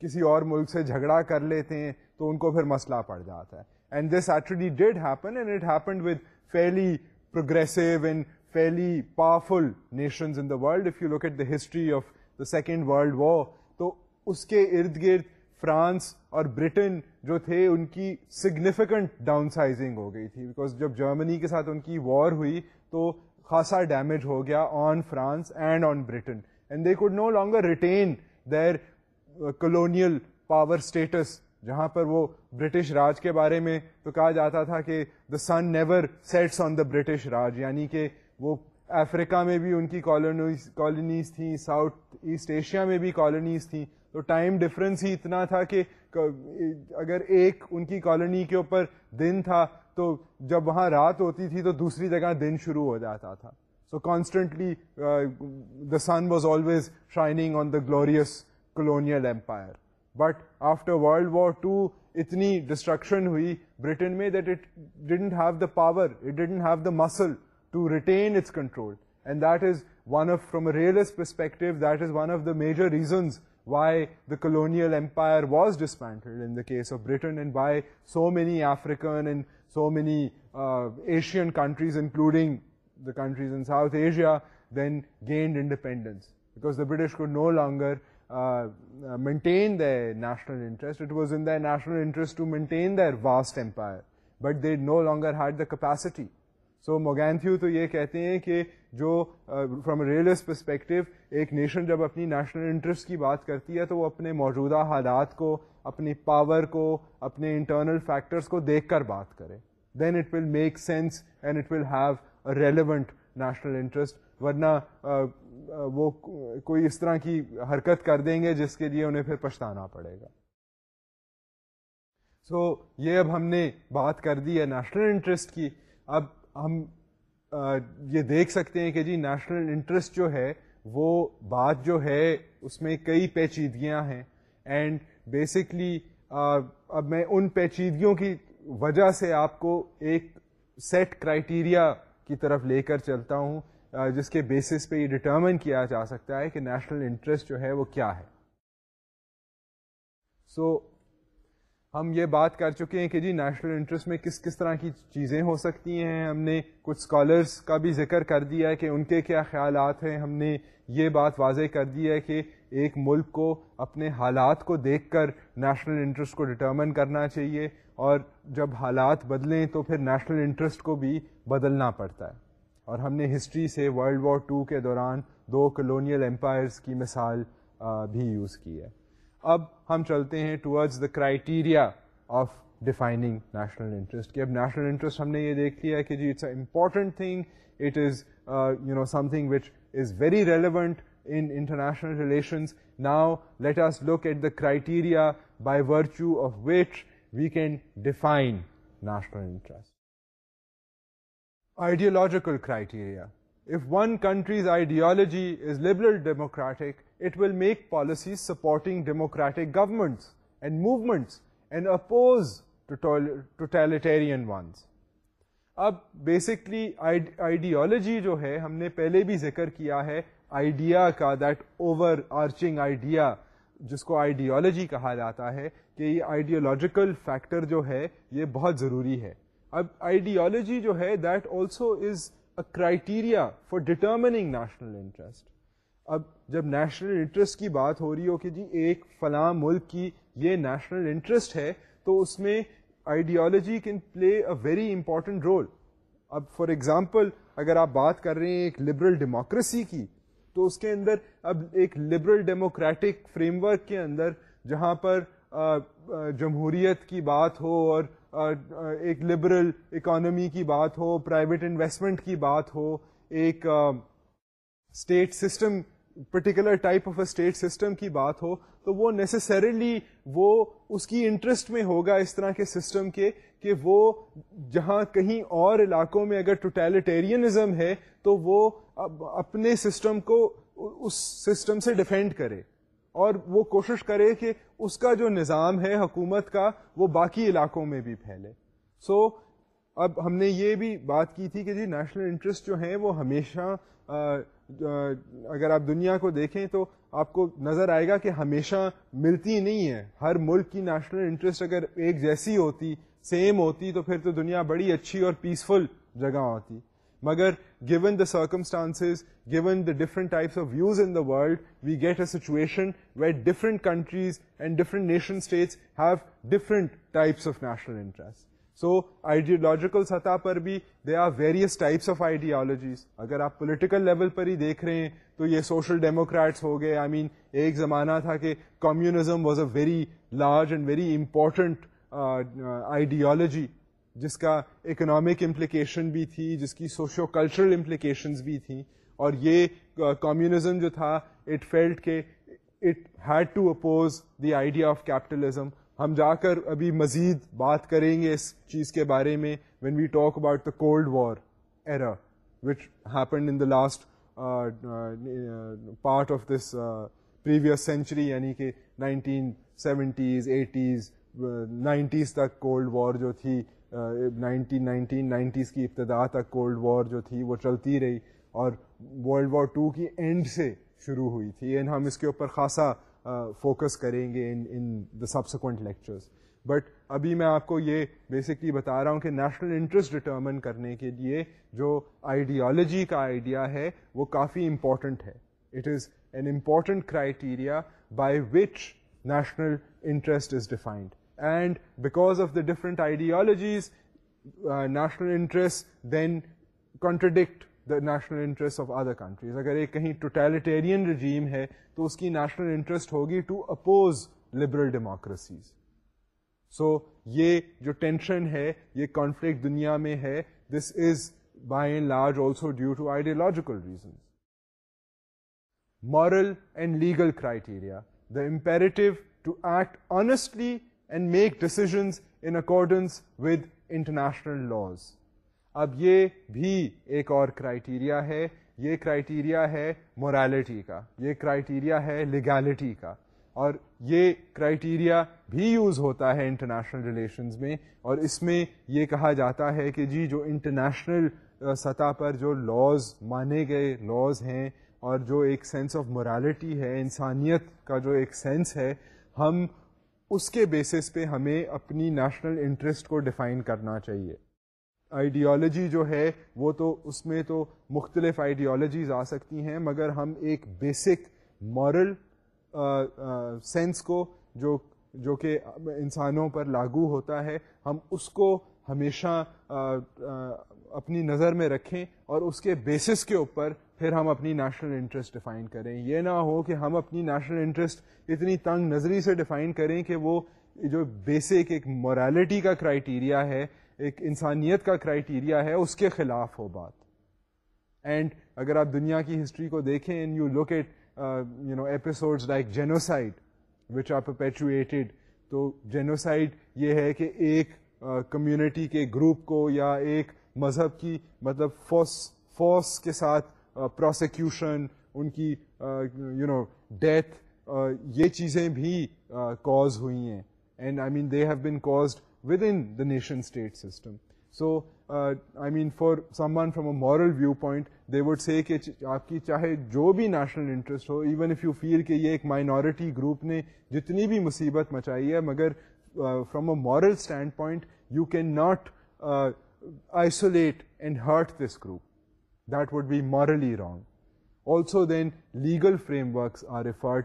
کسی اور ملک سے جھگڑا کر لیتے ہیں تو ان کو پھر مسئلہ پڑ جاتا ہے and this actually did happen and it happen with fairly progressive and fairly powerful nations in the world if you look at the history of the second world war تو اس کے ارد گرد فرانس اور برٹن جو تھے ان کی سگنیفیکنٹ ڈاؤن سائزنگ ہو گئی تھی بیکاز جب جرمنی کے ساتھ ان کی وار ہوئی تو خاصا ڈیمیج ہو گیا on France and on Britain and they could no longer retain their colonial power status جہاں پر وہ برٹش راج کے بارے میں تو کہا جاتا تھا کہ the sun never sets on the British Raj یعنی کہ وہ افریقہ میں بھی ان کی کالونیز کالونیز تھیں ساؤتھ ایسٹ ایشیا میں بھی کالونیز تھیں تو ٹائم ڈفرینس ہی اتنا تھا کہ اگر ایک ان کی کالونی کے اوپر دن تھا تو جب وہاں رات ہوتی تھی تو دوسری جگہ دن شروع ہو جاتا تھا so constantly the sun was always shining on the glorious colonial empire but after world war two اتنی ڈسٹرکشن ہوئی بریٹن میں that it didn't have the power it didn't have the muscle to retain its control and that is one of from a realist perspective that is one of the major reasons was the in the was disbanded in case of so and by so many many and so many Asian countries countries in south Asia then gained independence because the British could no longer maintain the national interest it was in the national interest to maintain the vast empire but they no longer had the capacity so Morgenthau تو یہ کہتے ہیں کہ جو فرام ریئلسٹ پرسپیکٹو ایک نیشن جب اپنی نیشنل انٹرسٹ کی بات کرتی ہے تو وہ اپنے موجودہ حالات کو اپنی پاور کو اپنے انٹرنل فیکٹرس کو دیکھ کر بات کرے then it will make sense and it will have a relevant national interest ورنہ وہ کوئی اس طرح کی حرکت کر دیں گے جس کے لیے انہیں پھر پچھتانا پڑے گا سو so, یہ اب ہم نے بات کر دی ہے نیشنل انٹرسٹ کی اب ہم یہ دیکھ سکتے ہیں کہ جی نیشنل انٹرسٹ جو ہے وہ بات جو ہے اس میں کئی پیچیدگیاں ہیں اینڈ بیسکلی اب میں ان پیچیدگیوں کی وجہ سے آپ کو ایک سیٹ کرائٹیریا کی طرف لے کر چلتا ہوں جس کے بیسس پہ یہ ڈٹرمن کیا جا سکتا ہے کہ نیشنل انٹرسٹ جو ہے وہ کیا ہے سو ہم یہ بات کر چکے ہیں کہ جی نیشنل انٹرسٹ میں کس کس طرح کی چیزیں ہو سکتی ہیں ہم نے کچھ اسکالرس کا بھی ذکر کر دیا ہے کہ ان کے کیا خیالات ہیں ہم نے یہ بات واضح کر دی ہے کہ ایک ملک کو اپنے حالات کو دیکھ کر نیشنل انٹرسٹ کو ڈٹرمن کرنا چاہیے اور جب حالات بدلیں تو پھر نیشنل انٹرسٹ کو بھی بدلنا پڑتا ہے اور ہم نے ہسٹری سے ورلڈ وار ٹو کے دوران دو کلونیل امپائرس کی مثال بھی یوز کی ہے اب ہم چلتے ہیں towards the criteria of defining national interest کہ اب نیشنل انٹرسٹ ہم نے یہ دیکھ لیا کہ جی it's a important thing it is you know something which is very relevant in international relations now let us look at the criteria by virtue of which we can define national interest criteria. If if one country's ideology is liberal democratic it will make policies supporting democratic governments and and and oppose ones اب بیسکلی آئیڈیالوجی جو ہے ہم نے پہلے بھی ذکر کیا ہے آئیڈیا کا دیٹ اوور آرچنگ آئیڈیا جس کو آئیڈیالوجی کہا جاتا ہے کہ یہ آئیڈیالوجیکل فیکٹر جو ہے یہ بہت ضروری ہے اب آئیڈیالوجی جو ہے that also is a criteria for determining national interest اب جب نیشنل انٹرسٹ کی بات ہو رہی ہو کہ جی ایک فلاں ملک کی یہ نیشنل انٹرسٹ ہے تو اس میں ideology can play a very important role اب فار ایگزامپل اگر آپ بات کر رہے ہیں ایک لبرل ڈیموکریسی کی تو اس کے اندر اب ایک لبرل ڈیموکریٹک فریم ورک کے اندر جہاں پر جمہوریت کی بات ہو اور ایک لبرل اکانومی کی بات ہو پرائیویٹ انویسٹمنٹ کی بات ہو ایک state system particular type of a state system کی بات ہو تو وہ نیسسریلی وہ اس کی انٹرسٹ میں ہوگا اس طرح کے سسٹم کے کہ وہ جہاں کہیں اور علاقوں میں اگر ٹوٹیلیٹیرینزم ہے تو وہ اپنے سسٹم کو اس سسٹم سے ڈیفینڈ کرے اور وہ کوشش کرے کہ اس کا جو نظام ہے حکومت کا وہ باقی علاقوں میں بھی پھیلے سو so, اب ہم نے یہ بھی بات کی تھی کہ جی نیشنل انٹرسٹ جو ہیں وہ ہمیشہ اگر آپ دنیا کو دیکھیں تو آپ کو نظر آئے گا کہ ہمیشہ ملتی نہیں ہے ہر ملک کی نیشنل انٹرسٹ اگر ایک جیسی ہوتی سیم ہوتی تو پھر تو دنیا بڑی اچھی اور پیسفل جگہ ہوتی مگر given the circumstances given the different of views in the world we get a situation with different countries and different nation states have different types of national interest so ideological سطح پر بھی they are various types of ideologies اگر آپ پولیٹیکل لیول پر ہی دیکھ رہے ہیں تو یہ سوشل ڈیموکریٹس ہو گئے آئی مین ایک زمانہ تھا کہ communism was a very large and very important ideology جس کا اکنامک امپلیکیشن بھی تھی جس کی سوشو کلچرل امپلیکیشنز بھی تھیں اور یہ کمیونزم جو تھا اٹ فیلڈ کہ it had to oppose the idea of capitalism ہم جا کر ابھی مزید بات کریں گے اس چیز کے بارے میں when we talk about the cold war era what happen the last part of this previous century یعنی کہ نائنٹین سیونٹیز ایٹیز نائنٹیز تک کولڈ وار جو تھی نائنٹین نائنٹین نائنٹیز کی ابتدا تک کولڈ وار جو تھی وہ چلتی رہی اور ورلڈ وار ٹو کی اینڈ سے شروع ہوئی تھی اینڈ ہم اس کے اوپر خاصا فوکس کریں گے in in the subsequent lectures but ابھی میں آپ کو یہ بیسکلی بتا رہا ہوں کہ نیشنل انٹرسٹ ڈٹرمن کرنے کے لیے جو آئیڈیالوجی کا آئیڈیا ہے وہ کافی امپورٹنٹ ہے it is an important criteria by which national interest is defined and because of the different ideologies national interest then contradict the national interest of other countries اگر ایک کہیں ٹوٹیلیٹیرئن رجیم ہے تو اس کی نیشنل انٹرسٹ ہوگی to oppose liberal democracies so یہ جو ٹینشن ہے یہ کانفلکٹ دنیا میں ہے this is by a large also due to ideological reason moral and legal criteria imperative to act honestly and make decisions in accordance with international laws اب یہ بھی ایک اور کرائٹیریا ہے یہ کرائیٹیریا ہے مورالٹی کا یہ کرائیٹیریا ہے لیگیلٹی کا اور یہ کرائٹیریا بھی یوز ہوتا ہے انٹرنیشنل ریلیشنز میں اور اس میں یہ کہا جاتا ہے کہ جی جو انٹرنیشنل سطح پر جو لاز مانے گئے لاز ہیں اور جو ایک سینس آف مورالٹی ہے انسانیت کا جو ایک سینس ہے ہم اس کے بیسس پہ ہمیں اپنی نیشنل انٹرسٹ کو ڈیفائن کرنا چاہیے آئیڈیالوجی جو ہے وہ تو اس میں تو مختلف آئیڈیالوجیز آ سکتی ہیں مگر ہم ایک بیسک مارل سینس کو جو جو کہ انسانوں پر لاگو ہوتا ہے ہم اس کو ہمیشہ آ, آ, اپنی نظر میں رکھیں اور اس کے بیسس کے اوپر پھر ہم اپنی نیشنل انٹرسٹ ڈیفائن کریں یہ نہ ہو کہ ہم اپنی نیشنل انٹرسٹ اتنی تنگ نظری سے ڈیفائن کریں کہ وہ جو بیسک ایک مورالٹی کا کرائٹیریا ہے ایک انسانیت کا کرائٹیریا ہے اس کے خلاف ہو بات اینڈ اگر آپ دنیا کی ہسٹری کو دیکھیں and you look at you know episode like genocide which are perpetuated تو جینوسائڈ یہ ہے کہ ایک کمیونٹی uh, کے گروپ کو یا ایک مذہب کی مطلب فوس فوس کے ساتھ پروسیکیوشن ان کی یو نو ڈیتھ یہ چیزیں بھی کاز ہوئی ہیں and I mean they have been caused with in the nation state system so I mean for someone from a moral view point they would say کہ آپ کی چاہے جو بھی نیشنل انٹرسٹ ہو ایون اف یو فیل کہ یہ ایک مائنورٹی گروپ نے جتنی بھی مصیبت مچائی ہے مگر from a moral stand point you can not isolate and hurt this group that would be morally wrong also then legal frameworks are refer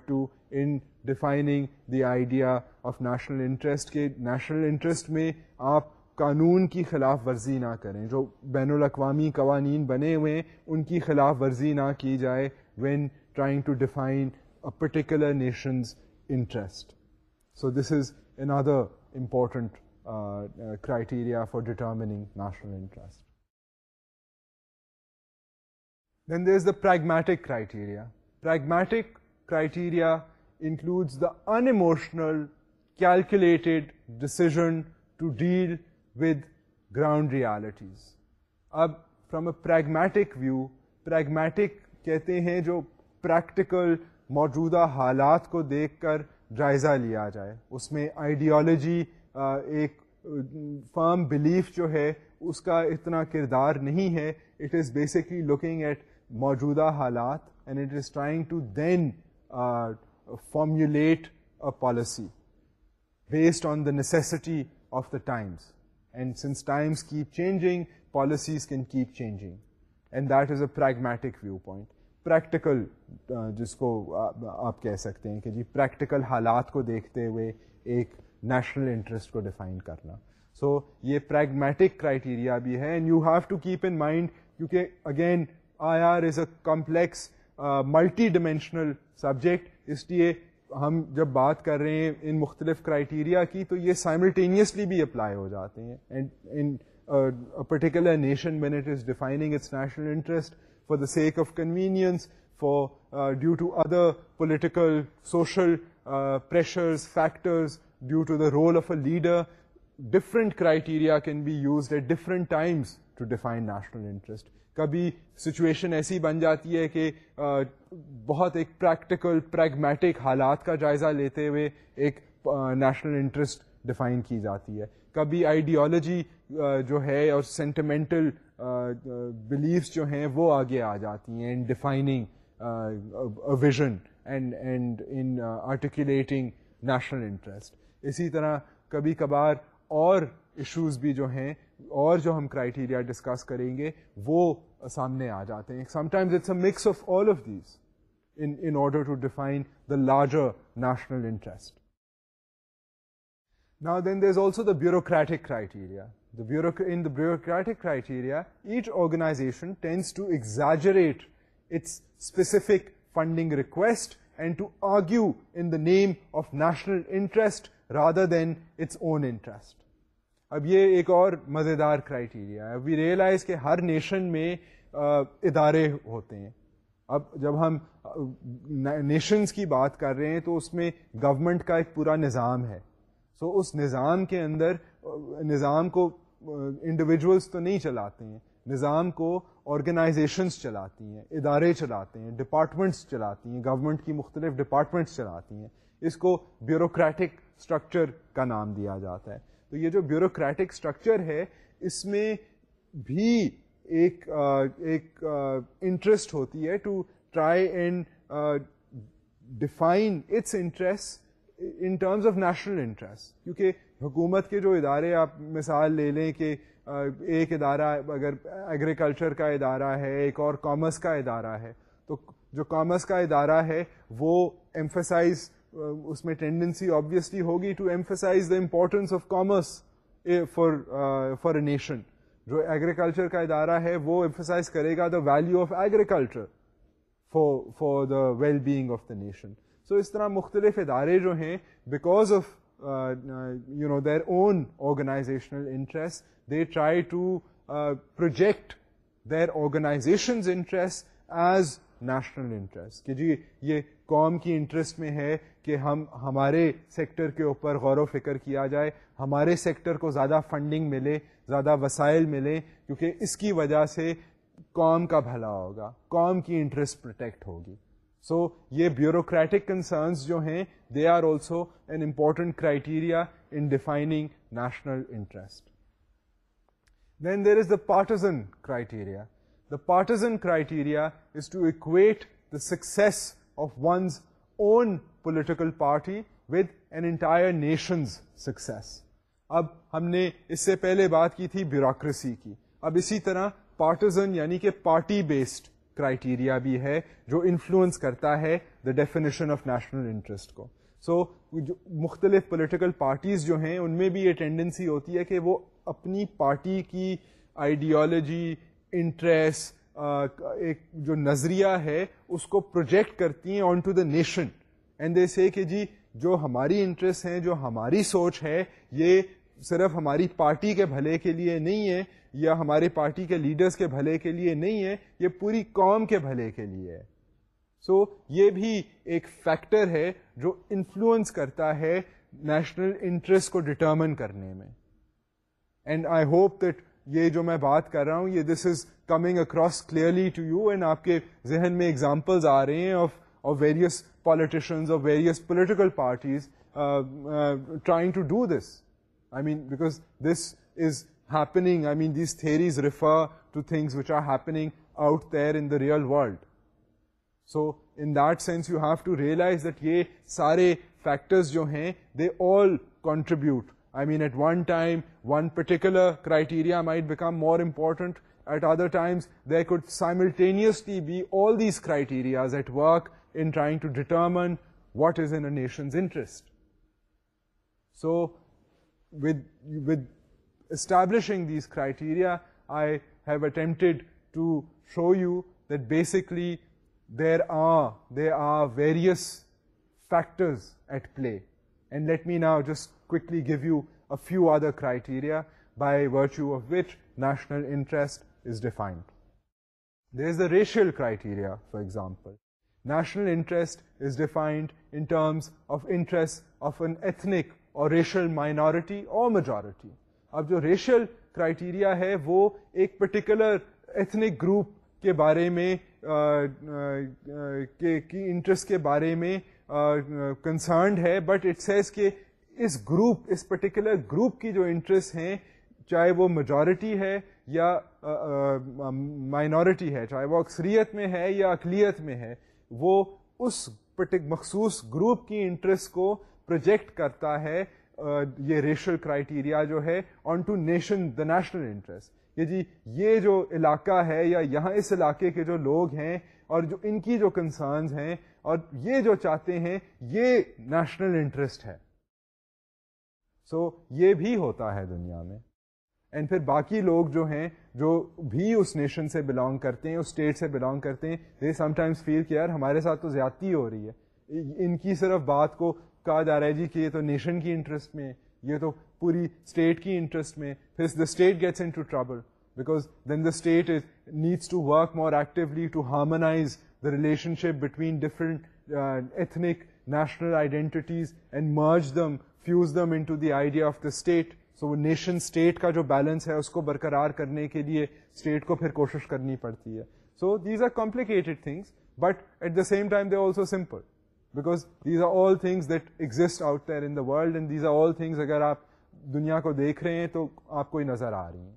defining the idea of national interest کے نیشنل انٹرسٹ میں آپ قانون کی خلاف ورزی نہ کریں جو بین الاقوامی قوانین بنے ہوئے ان کی خلاف ورزی نہ کی جائے when trying to define a particular nations interest so this is another important criteria for determining national interest then there is the pragmatic criteria. Pragmatic criteria includes the unemotional calculated decision to deal with ground realities اب from a pragmatic view pragmatic کہتے ہیں جو پریکٹیکل موجودہ حالات کو دیکھ کر جائزہ لیا جائے اس میں آئیڈیالوجی ایک فرم بلیف جو ہے اس کا اتنا کردار نہیں ہے it is basically looking at موجودہ حالات and it is trying to then formulate a policy based on the necessity of the times and since times keep changing policies can keep changing and that is a pragmatic view point practical جس کو آپ کہہ سکتے ہیں کہ جی پریکٹیکل حالات کو دیکھتے ہوئے ایک نیشنل انٹرسٹ کو ڈیفائن کرنا سو یہ پریگمیٹک کرائٹیریا بھی ہے and you have to keep in mind کیونکہ again I R is a complex multi dimensional subject اس لیے ہم جب بات کر رہے ہیں ان مختلف کرائٹیریا کی تو یہ سائملٹینیسلی بھی اپلائی ہو جاتے ہیں and in particular nation when it is defining its national interest for the sake of convenience for due to other political social pressures factors due to the role of a leader different criteria can be used at different times to define national interest کبھی سچویشن ایسی بن جاتی ہے کہ بہت ایک پریکٹیکل پریگمیٹک حالات کا جائزہ لیتے ہوئے ایک نیشنل انٹرسٹ ڈیفائن کی جاتی ہے کبھی آئیڈیالوجی جو ہے اور سینٹیمنٹل بلیفس جو ہیں وہ آگے آ جاتی ہیں in defining vision and and in articulating national interest اسی طرح کبھی کبھار اور ایشوز بھی جو ہیں اور جو ہم کرائٹیریا ڈسکس کریں گے وہ سامنے آ جاتے ہیں sometimes it's a mix of all of these in order to define the larger national interest نا then there is also the bureaucratic criteria in the bureaucratic criteria each organization tends to exaggerate its specific funding request and to argue in the name of national interest rather than its own interest اب یہ ایک اور مزیدار کرائیٹیریا ہے اب وی ریئلائز کہ ہر نیشن میں ادارے ہوتے ہیں اب جب ہم نیشنز کی بات کر رہے ہیں تو اس میں گورنمنٹ کا ایک پورا نظام ہے سو so, اس نظام کے اندر نظام کو انڈیویجولس تو نہیں چلاتے ہیں نظام کو آرگنائزیشنس چلاتی ہیں ادارے چلاتے ہیں ڈپارٹمنٹس چلاتی ہیں گورنمنٹ کی مختلف ڈپارٹمنٹس چلاتی ہیں اس کو بیوروکریٹک اسٹرکچر کا نام دیا جاتا ہے تو یہ جو بیوروکریٹک اسٹرکچر ہے اس میں بھی ایک انٹرسٹ ہوتی ہے to try and define its interest in terms of national interest کیونکہ حکومت کے جو ادارے آپ مثال لے لیں کہ ایک ادارہ اگر ایگریکلچر کا ادارہ ہے ایک اور کامرس کا ادارہ ہے تو جو کامرس کا ادارہ ہے وہ ایمفسائز Uh, اس میں ٹینڈنسی آبویسلی ہوگی to emphasize the importance of commerce for for a nation جو ایگریکلچر کا ادارہ ہے وہ ایمفسائز کرے گا the value of agriculture for the well being of the nation سو اس طرح مختلف ادارے جو ہیں because of you know their own organizational interest they try to project their organizations interest as national interest کہ جی یہ قوم کی انٹرسٹ میں ہے کہ ہم ہمارے سیکٹر کے اوپر غور و فکر کیا جائے ہمارے سیکٹر کو زیادہ فنڈنگ ملے زیادہ وسائل ملے کیونکہ اس کی وجہ سے قوم کا بھلا ہوگا قوم کی انٹرسٹ پروٹیکٹ ہوگی سو یہ بیوروکریٹک کنسرنس جو ہیں they are also an important criteria in defining national interest then there is the partisan criteria the partisan criteria is to equate the success of one's political party with an entire nation's success اب ہم نے اس سے پہلے بات کی تھی بیوروکریسی کی اب اسی طرح پارٹیزن یعنی کہ پارٹی بیسڈ کرائٹیریا بھی ہے جو انفلوئنس کرتا ہے the definition of national interest کو سو so, مختلف پولیٹیکل پارٹیز جو ہیں ان میں بھی یہ ٹینڈنسی ہوتی ہے کہ وہ اپنی پارٹی کی آئیڈیالوجی انٹرسٹ ایک جو نظریہ ہے اس کو پروجیکٹ کرتی ہیں onto the nation and they say کہ جی جو ہماری انٹرسٹ ہیں جو ہماری سوچ ہے یہ صرف ہماری پارٹی کے بھلے کے لیے نہیں ہے یا ہمارے پارٹی کے لیڈرز کے بھلے کے لیے نہیں ہے یہ پوری قوم کے بھلے کے لیے ہے سو so, یہ بھی ایک فیکٹر ہے جو انفلوئنس کرتا ہے نیشنل انٹرسٹ کو ڈٹرمن کرنے میں اینڈ آئی ہوپ دیٹ یہ جو میں بات کر رہا ہوں یہ this is coming across clearly to you and آپ کے ذہن میں اگزامپلز آ رہے ہیں of of various politicians of various political parties trying to do this I mean because this is happening I mean these theories refer to things which are happening out there in the real world so in that sense you have to realize that یہ سارے فیکٹرز جو ہیں they all contribute I mean, at one time, one particular criteria might become more important. At other times, there could simultaneously be all these criteria at work in trying to determine what is in a nation's interest. So, with establishing these criteria, I have attempted to show you that basically there are various factors at play. And let me now just اب جو ریشل ہے وہ ایک پرٹیکولر ایتھنک گروپ کے بارے میں انٹرسٹ کے بارے میں کنسرنڈ ہے بٹ اٹ سیز کہ اس گروپ اس پرٹیکولر گروپ کی جو انٹرسٹ ہیں چاہے وہ میجورٹی ہے یا مائنورٹی ہے چاہے وہ اکثریت میں ہے یا اقلیت میں ہے وہ اس مخصوص گروپ کی انٹرسٹ کو پروجیکٹ کرتا ہے یہ ریشل کرائٹیریا جو ہے on to nation the national interest یہ جو علاقہ ہے یا یہاں اس علاقے کے جو لوگ ہیں اور جو ان کی جو کنسرنز ہیں اور یہ جو چاہتے ہیں یہ نیشنل انٹرسٹ ہے سو یہ بھی ہوتا ہے دنیا میں اینڈ پھر باقی لوگ جو ہیں جو بھی اس نیشن سے بلانگ کرتے ہیں اس اسٹیٹ سے بلانگ کرتے ہیں دے سم ٹائمس فیل کہ یار ہمارے ساتھ تو زیادتی ہو رہی ہے ان کی صرف بات کو کہا جا رہا ہے جی کہ یہ تو نیشن کی انٹرسٹ میں یہ تو پوری اسٹیٹ کی انٹرسٹ میں پھر the state gets into trouble because then the state is needs to work more actually to harmonize the relationship between different ethnic national identities and merge them fuse them into the idea of the state so وہ نیشن اسٹیٹ کا جو بیلنس ہے اس کو برقرار کرنے کے لیے اسٹیٹ کو پھر کوشش کرنی پڑتی ہے so these are complicated things but at the same time they also simple because these are all things that exist out there in the world and these are all things اگر آپ دنیا کو دیکھ رہے ہیں تو آپ کو ہی نظر آ رہی ہیں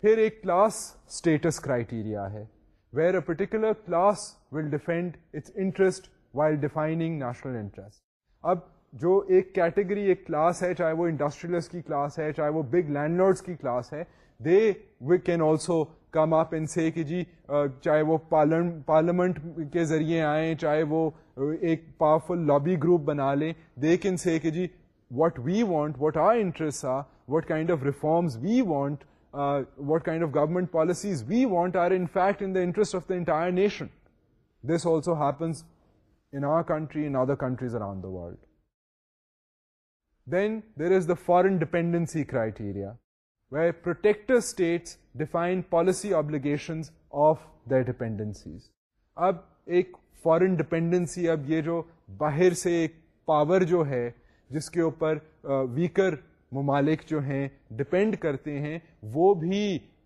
پھر ایک کلاس اسٹیٹس کرائیٹیریا ہے where a particular class will defend its interest while defining national interest اب جو ایک کیٹیگری ایک کلاس ہے چاہے وہ انڈسٹریلس کی کلاس ہے چاہے وہ بگ لینڈ لارڈس کی کلاس ہے دے we can also come up and say کہ جی چاہے وہ پارلیمنٹ کے ذریعے آئیں چاہے وہ ایک پاورفل لابی گروپ بنا لیں دے کین سے کہ جی what we want what our interest uh what kind of reforms we want what kind of government policies we want are in fact in the interest of the entire nation this also happens in in our country other countries around the world then there is the criteria, dependency protector states define policy obligations of the dependencies. اب ایک فارن ڈپینڈنسی اب یہ جو باہر سے ایک پاور جو ہے جس کے اوپر ویکر ممالک جو ہیں ڈپینڈ کرتے ہیں وہ بھی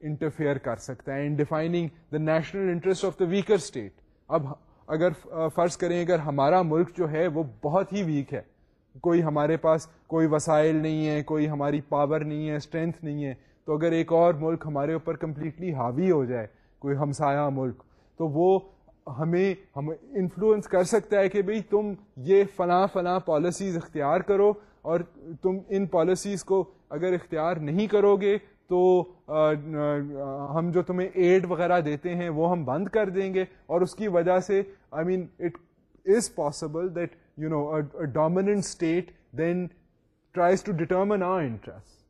انٹرفیئر کر سکتا ہے in defining the national interest of the weaker state اب اگر فرض کریں اگر ہمارا ملک جو ہے وہ بہت ہی ویک ہے کوئی ہمارے پاس کوئی وسائل نہیں ہے کوئی ہماری پاور نہیں ہے اسٹرینتھ نہیں ہے تو اگر ایک اور ملک ہمارے اوپر کمپلیٹلی حاوی ہو جائے کوئی ہمسایا ملک تو وہ ہمیں ہم انفلوئنس کر سکتا ہے کہ بھئی تم یہ فلاں فلاں پالیسیز اختیار کرو اور تم ان پالیسیز کو اگر اختیار نہیں کرو گے تو ہم جو تمہیں ایڈ وغیرہ دیتے ہیں وہ ہم بند کر دیں گے اور اس کی وجہ سے I mean it is possible that you know dominant state then tries to determine our interest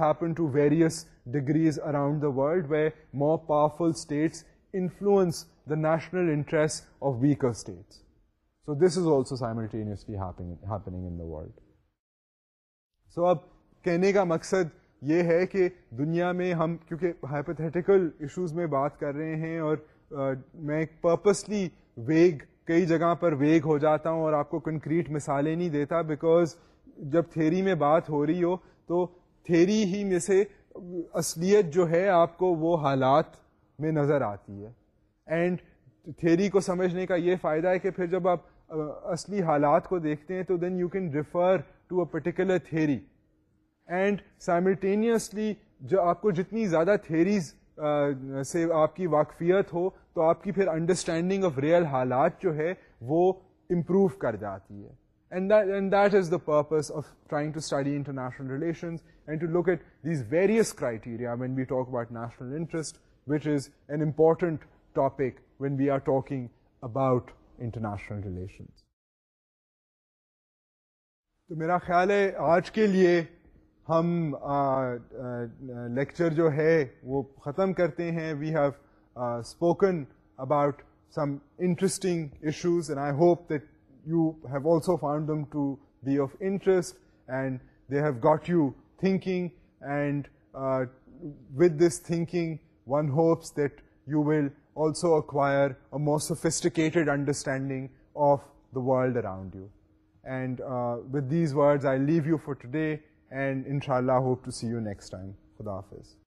happens degrees around the world way more powerful states influence the national interest of weaker state so this is also simultaneity so اب کہنے کا مقصد یہ ہے کہ دنیا میں ہم کیونکہ ہیپتھیٹیکل ایشوز میں بات کر رہے ہیں اور میں ایک پرپسلی ویگ کئی جگہ پر ویگ ہو جاتا ہوں اور آپ کو کنکریٹ مثالیں نہیں دیتا بیکاز جب تھیری میں بات ہو رہی ہو تو تھیری ہی میں سے اصلیت جو ہے آپ کو وہ حالات میں نظر آتی ہے اینڈ تھیری کو سمجھنے کا یہ فائدہ ہے کہ پھر جب آپ اصلی حالات کو دیکھتے ہیں تو then you can refer to a particular theory and simultaneously جو آپ کو جتنی زیادہ تھیریز سے آپ کی واقفیت ہو تو آپ کی پھر انڈرسٹینڈنگ آف ریئل حالات جو ہے وہ امپروو کر جاتی ہے and that is the purpose of trying to study international relations and to look at these various criteria when we talk about national interest which is an important topic when we are talking about international relations تو میرا خیال ہے آج کے لیے ہم لیکچر جو ہے وہ ختم کرتے ہیں we have spoken about some interesting issues found the of interest and they have got yoking and with this thinking one hopes that you will also acquire most sophisticated understanding of the world around you and with these words I leave you for today and ان شاء اللہ hope to see you next time خدا حافظ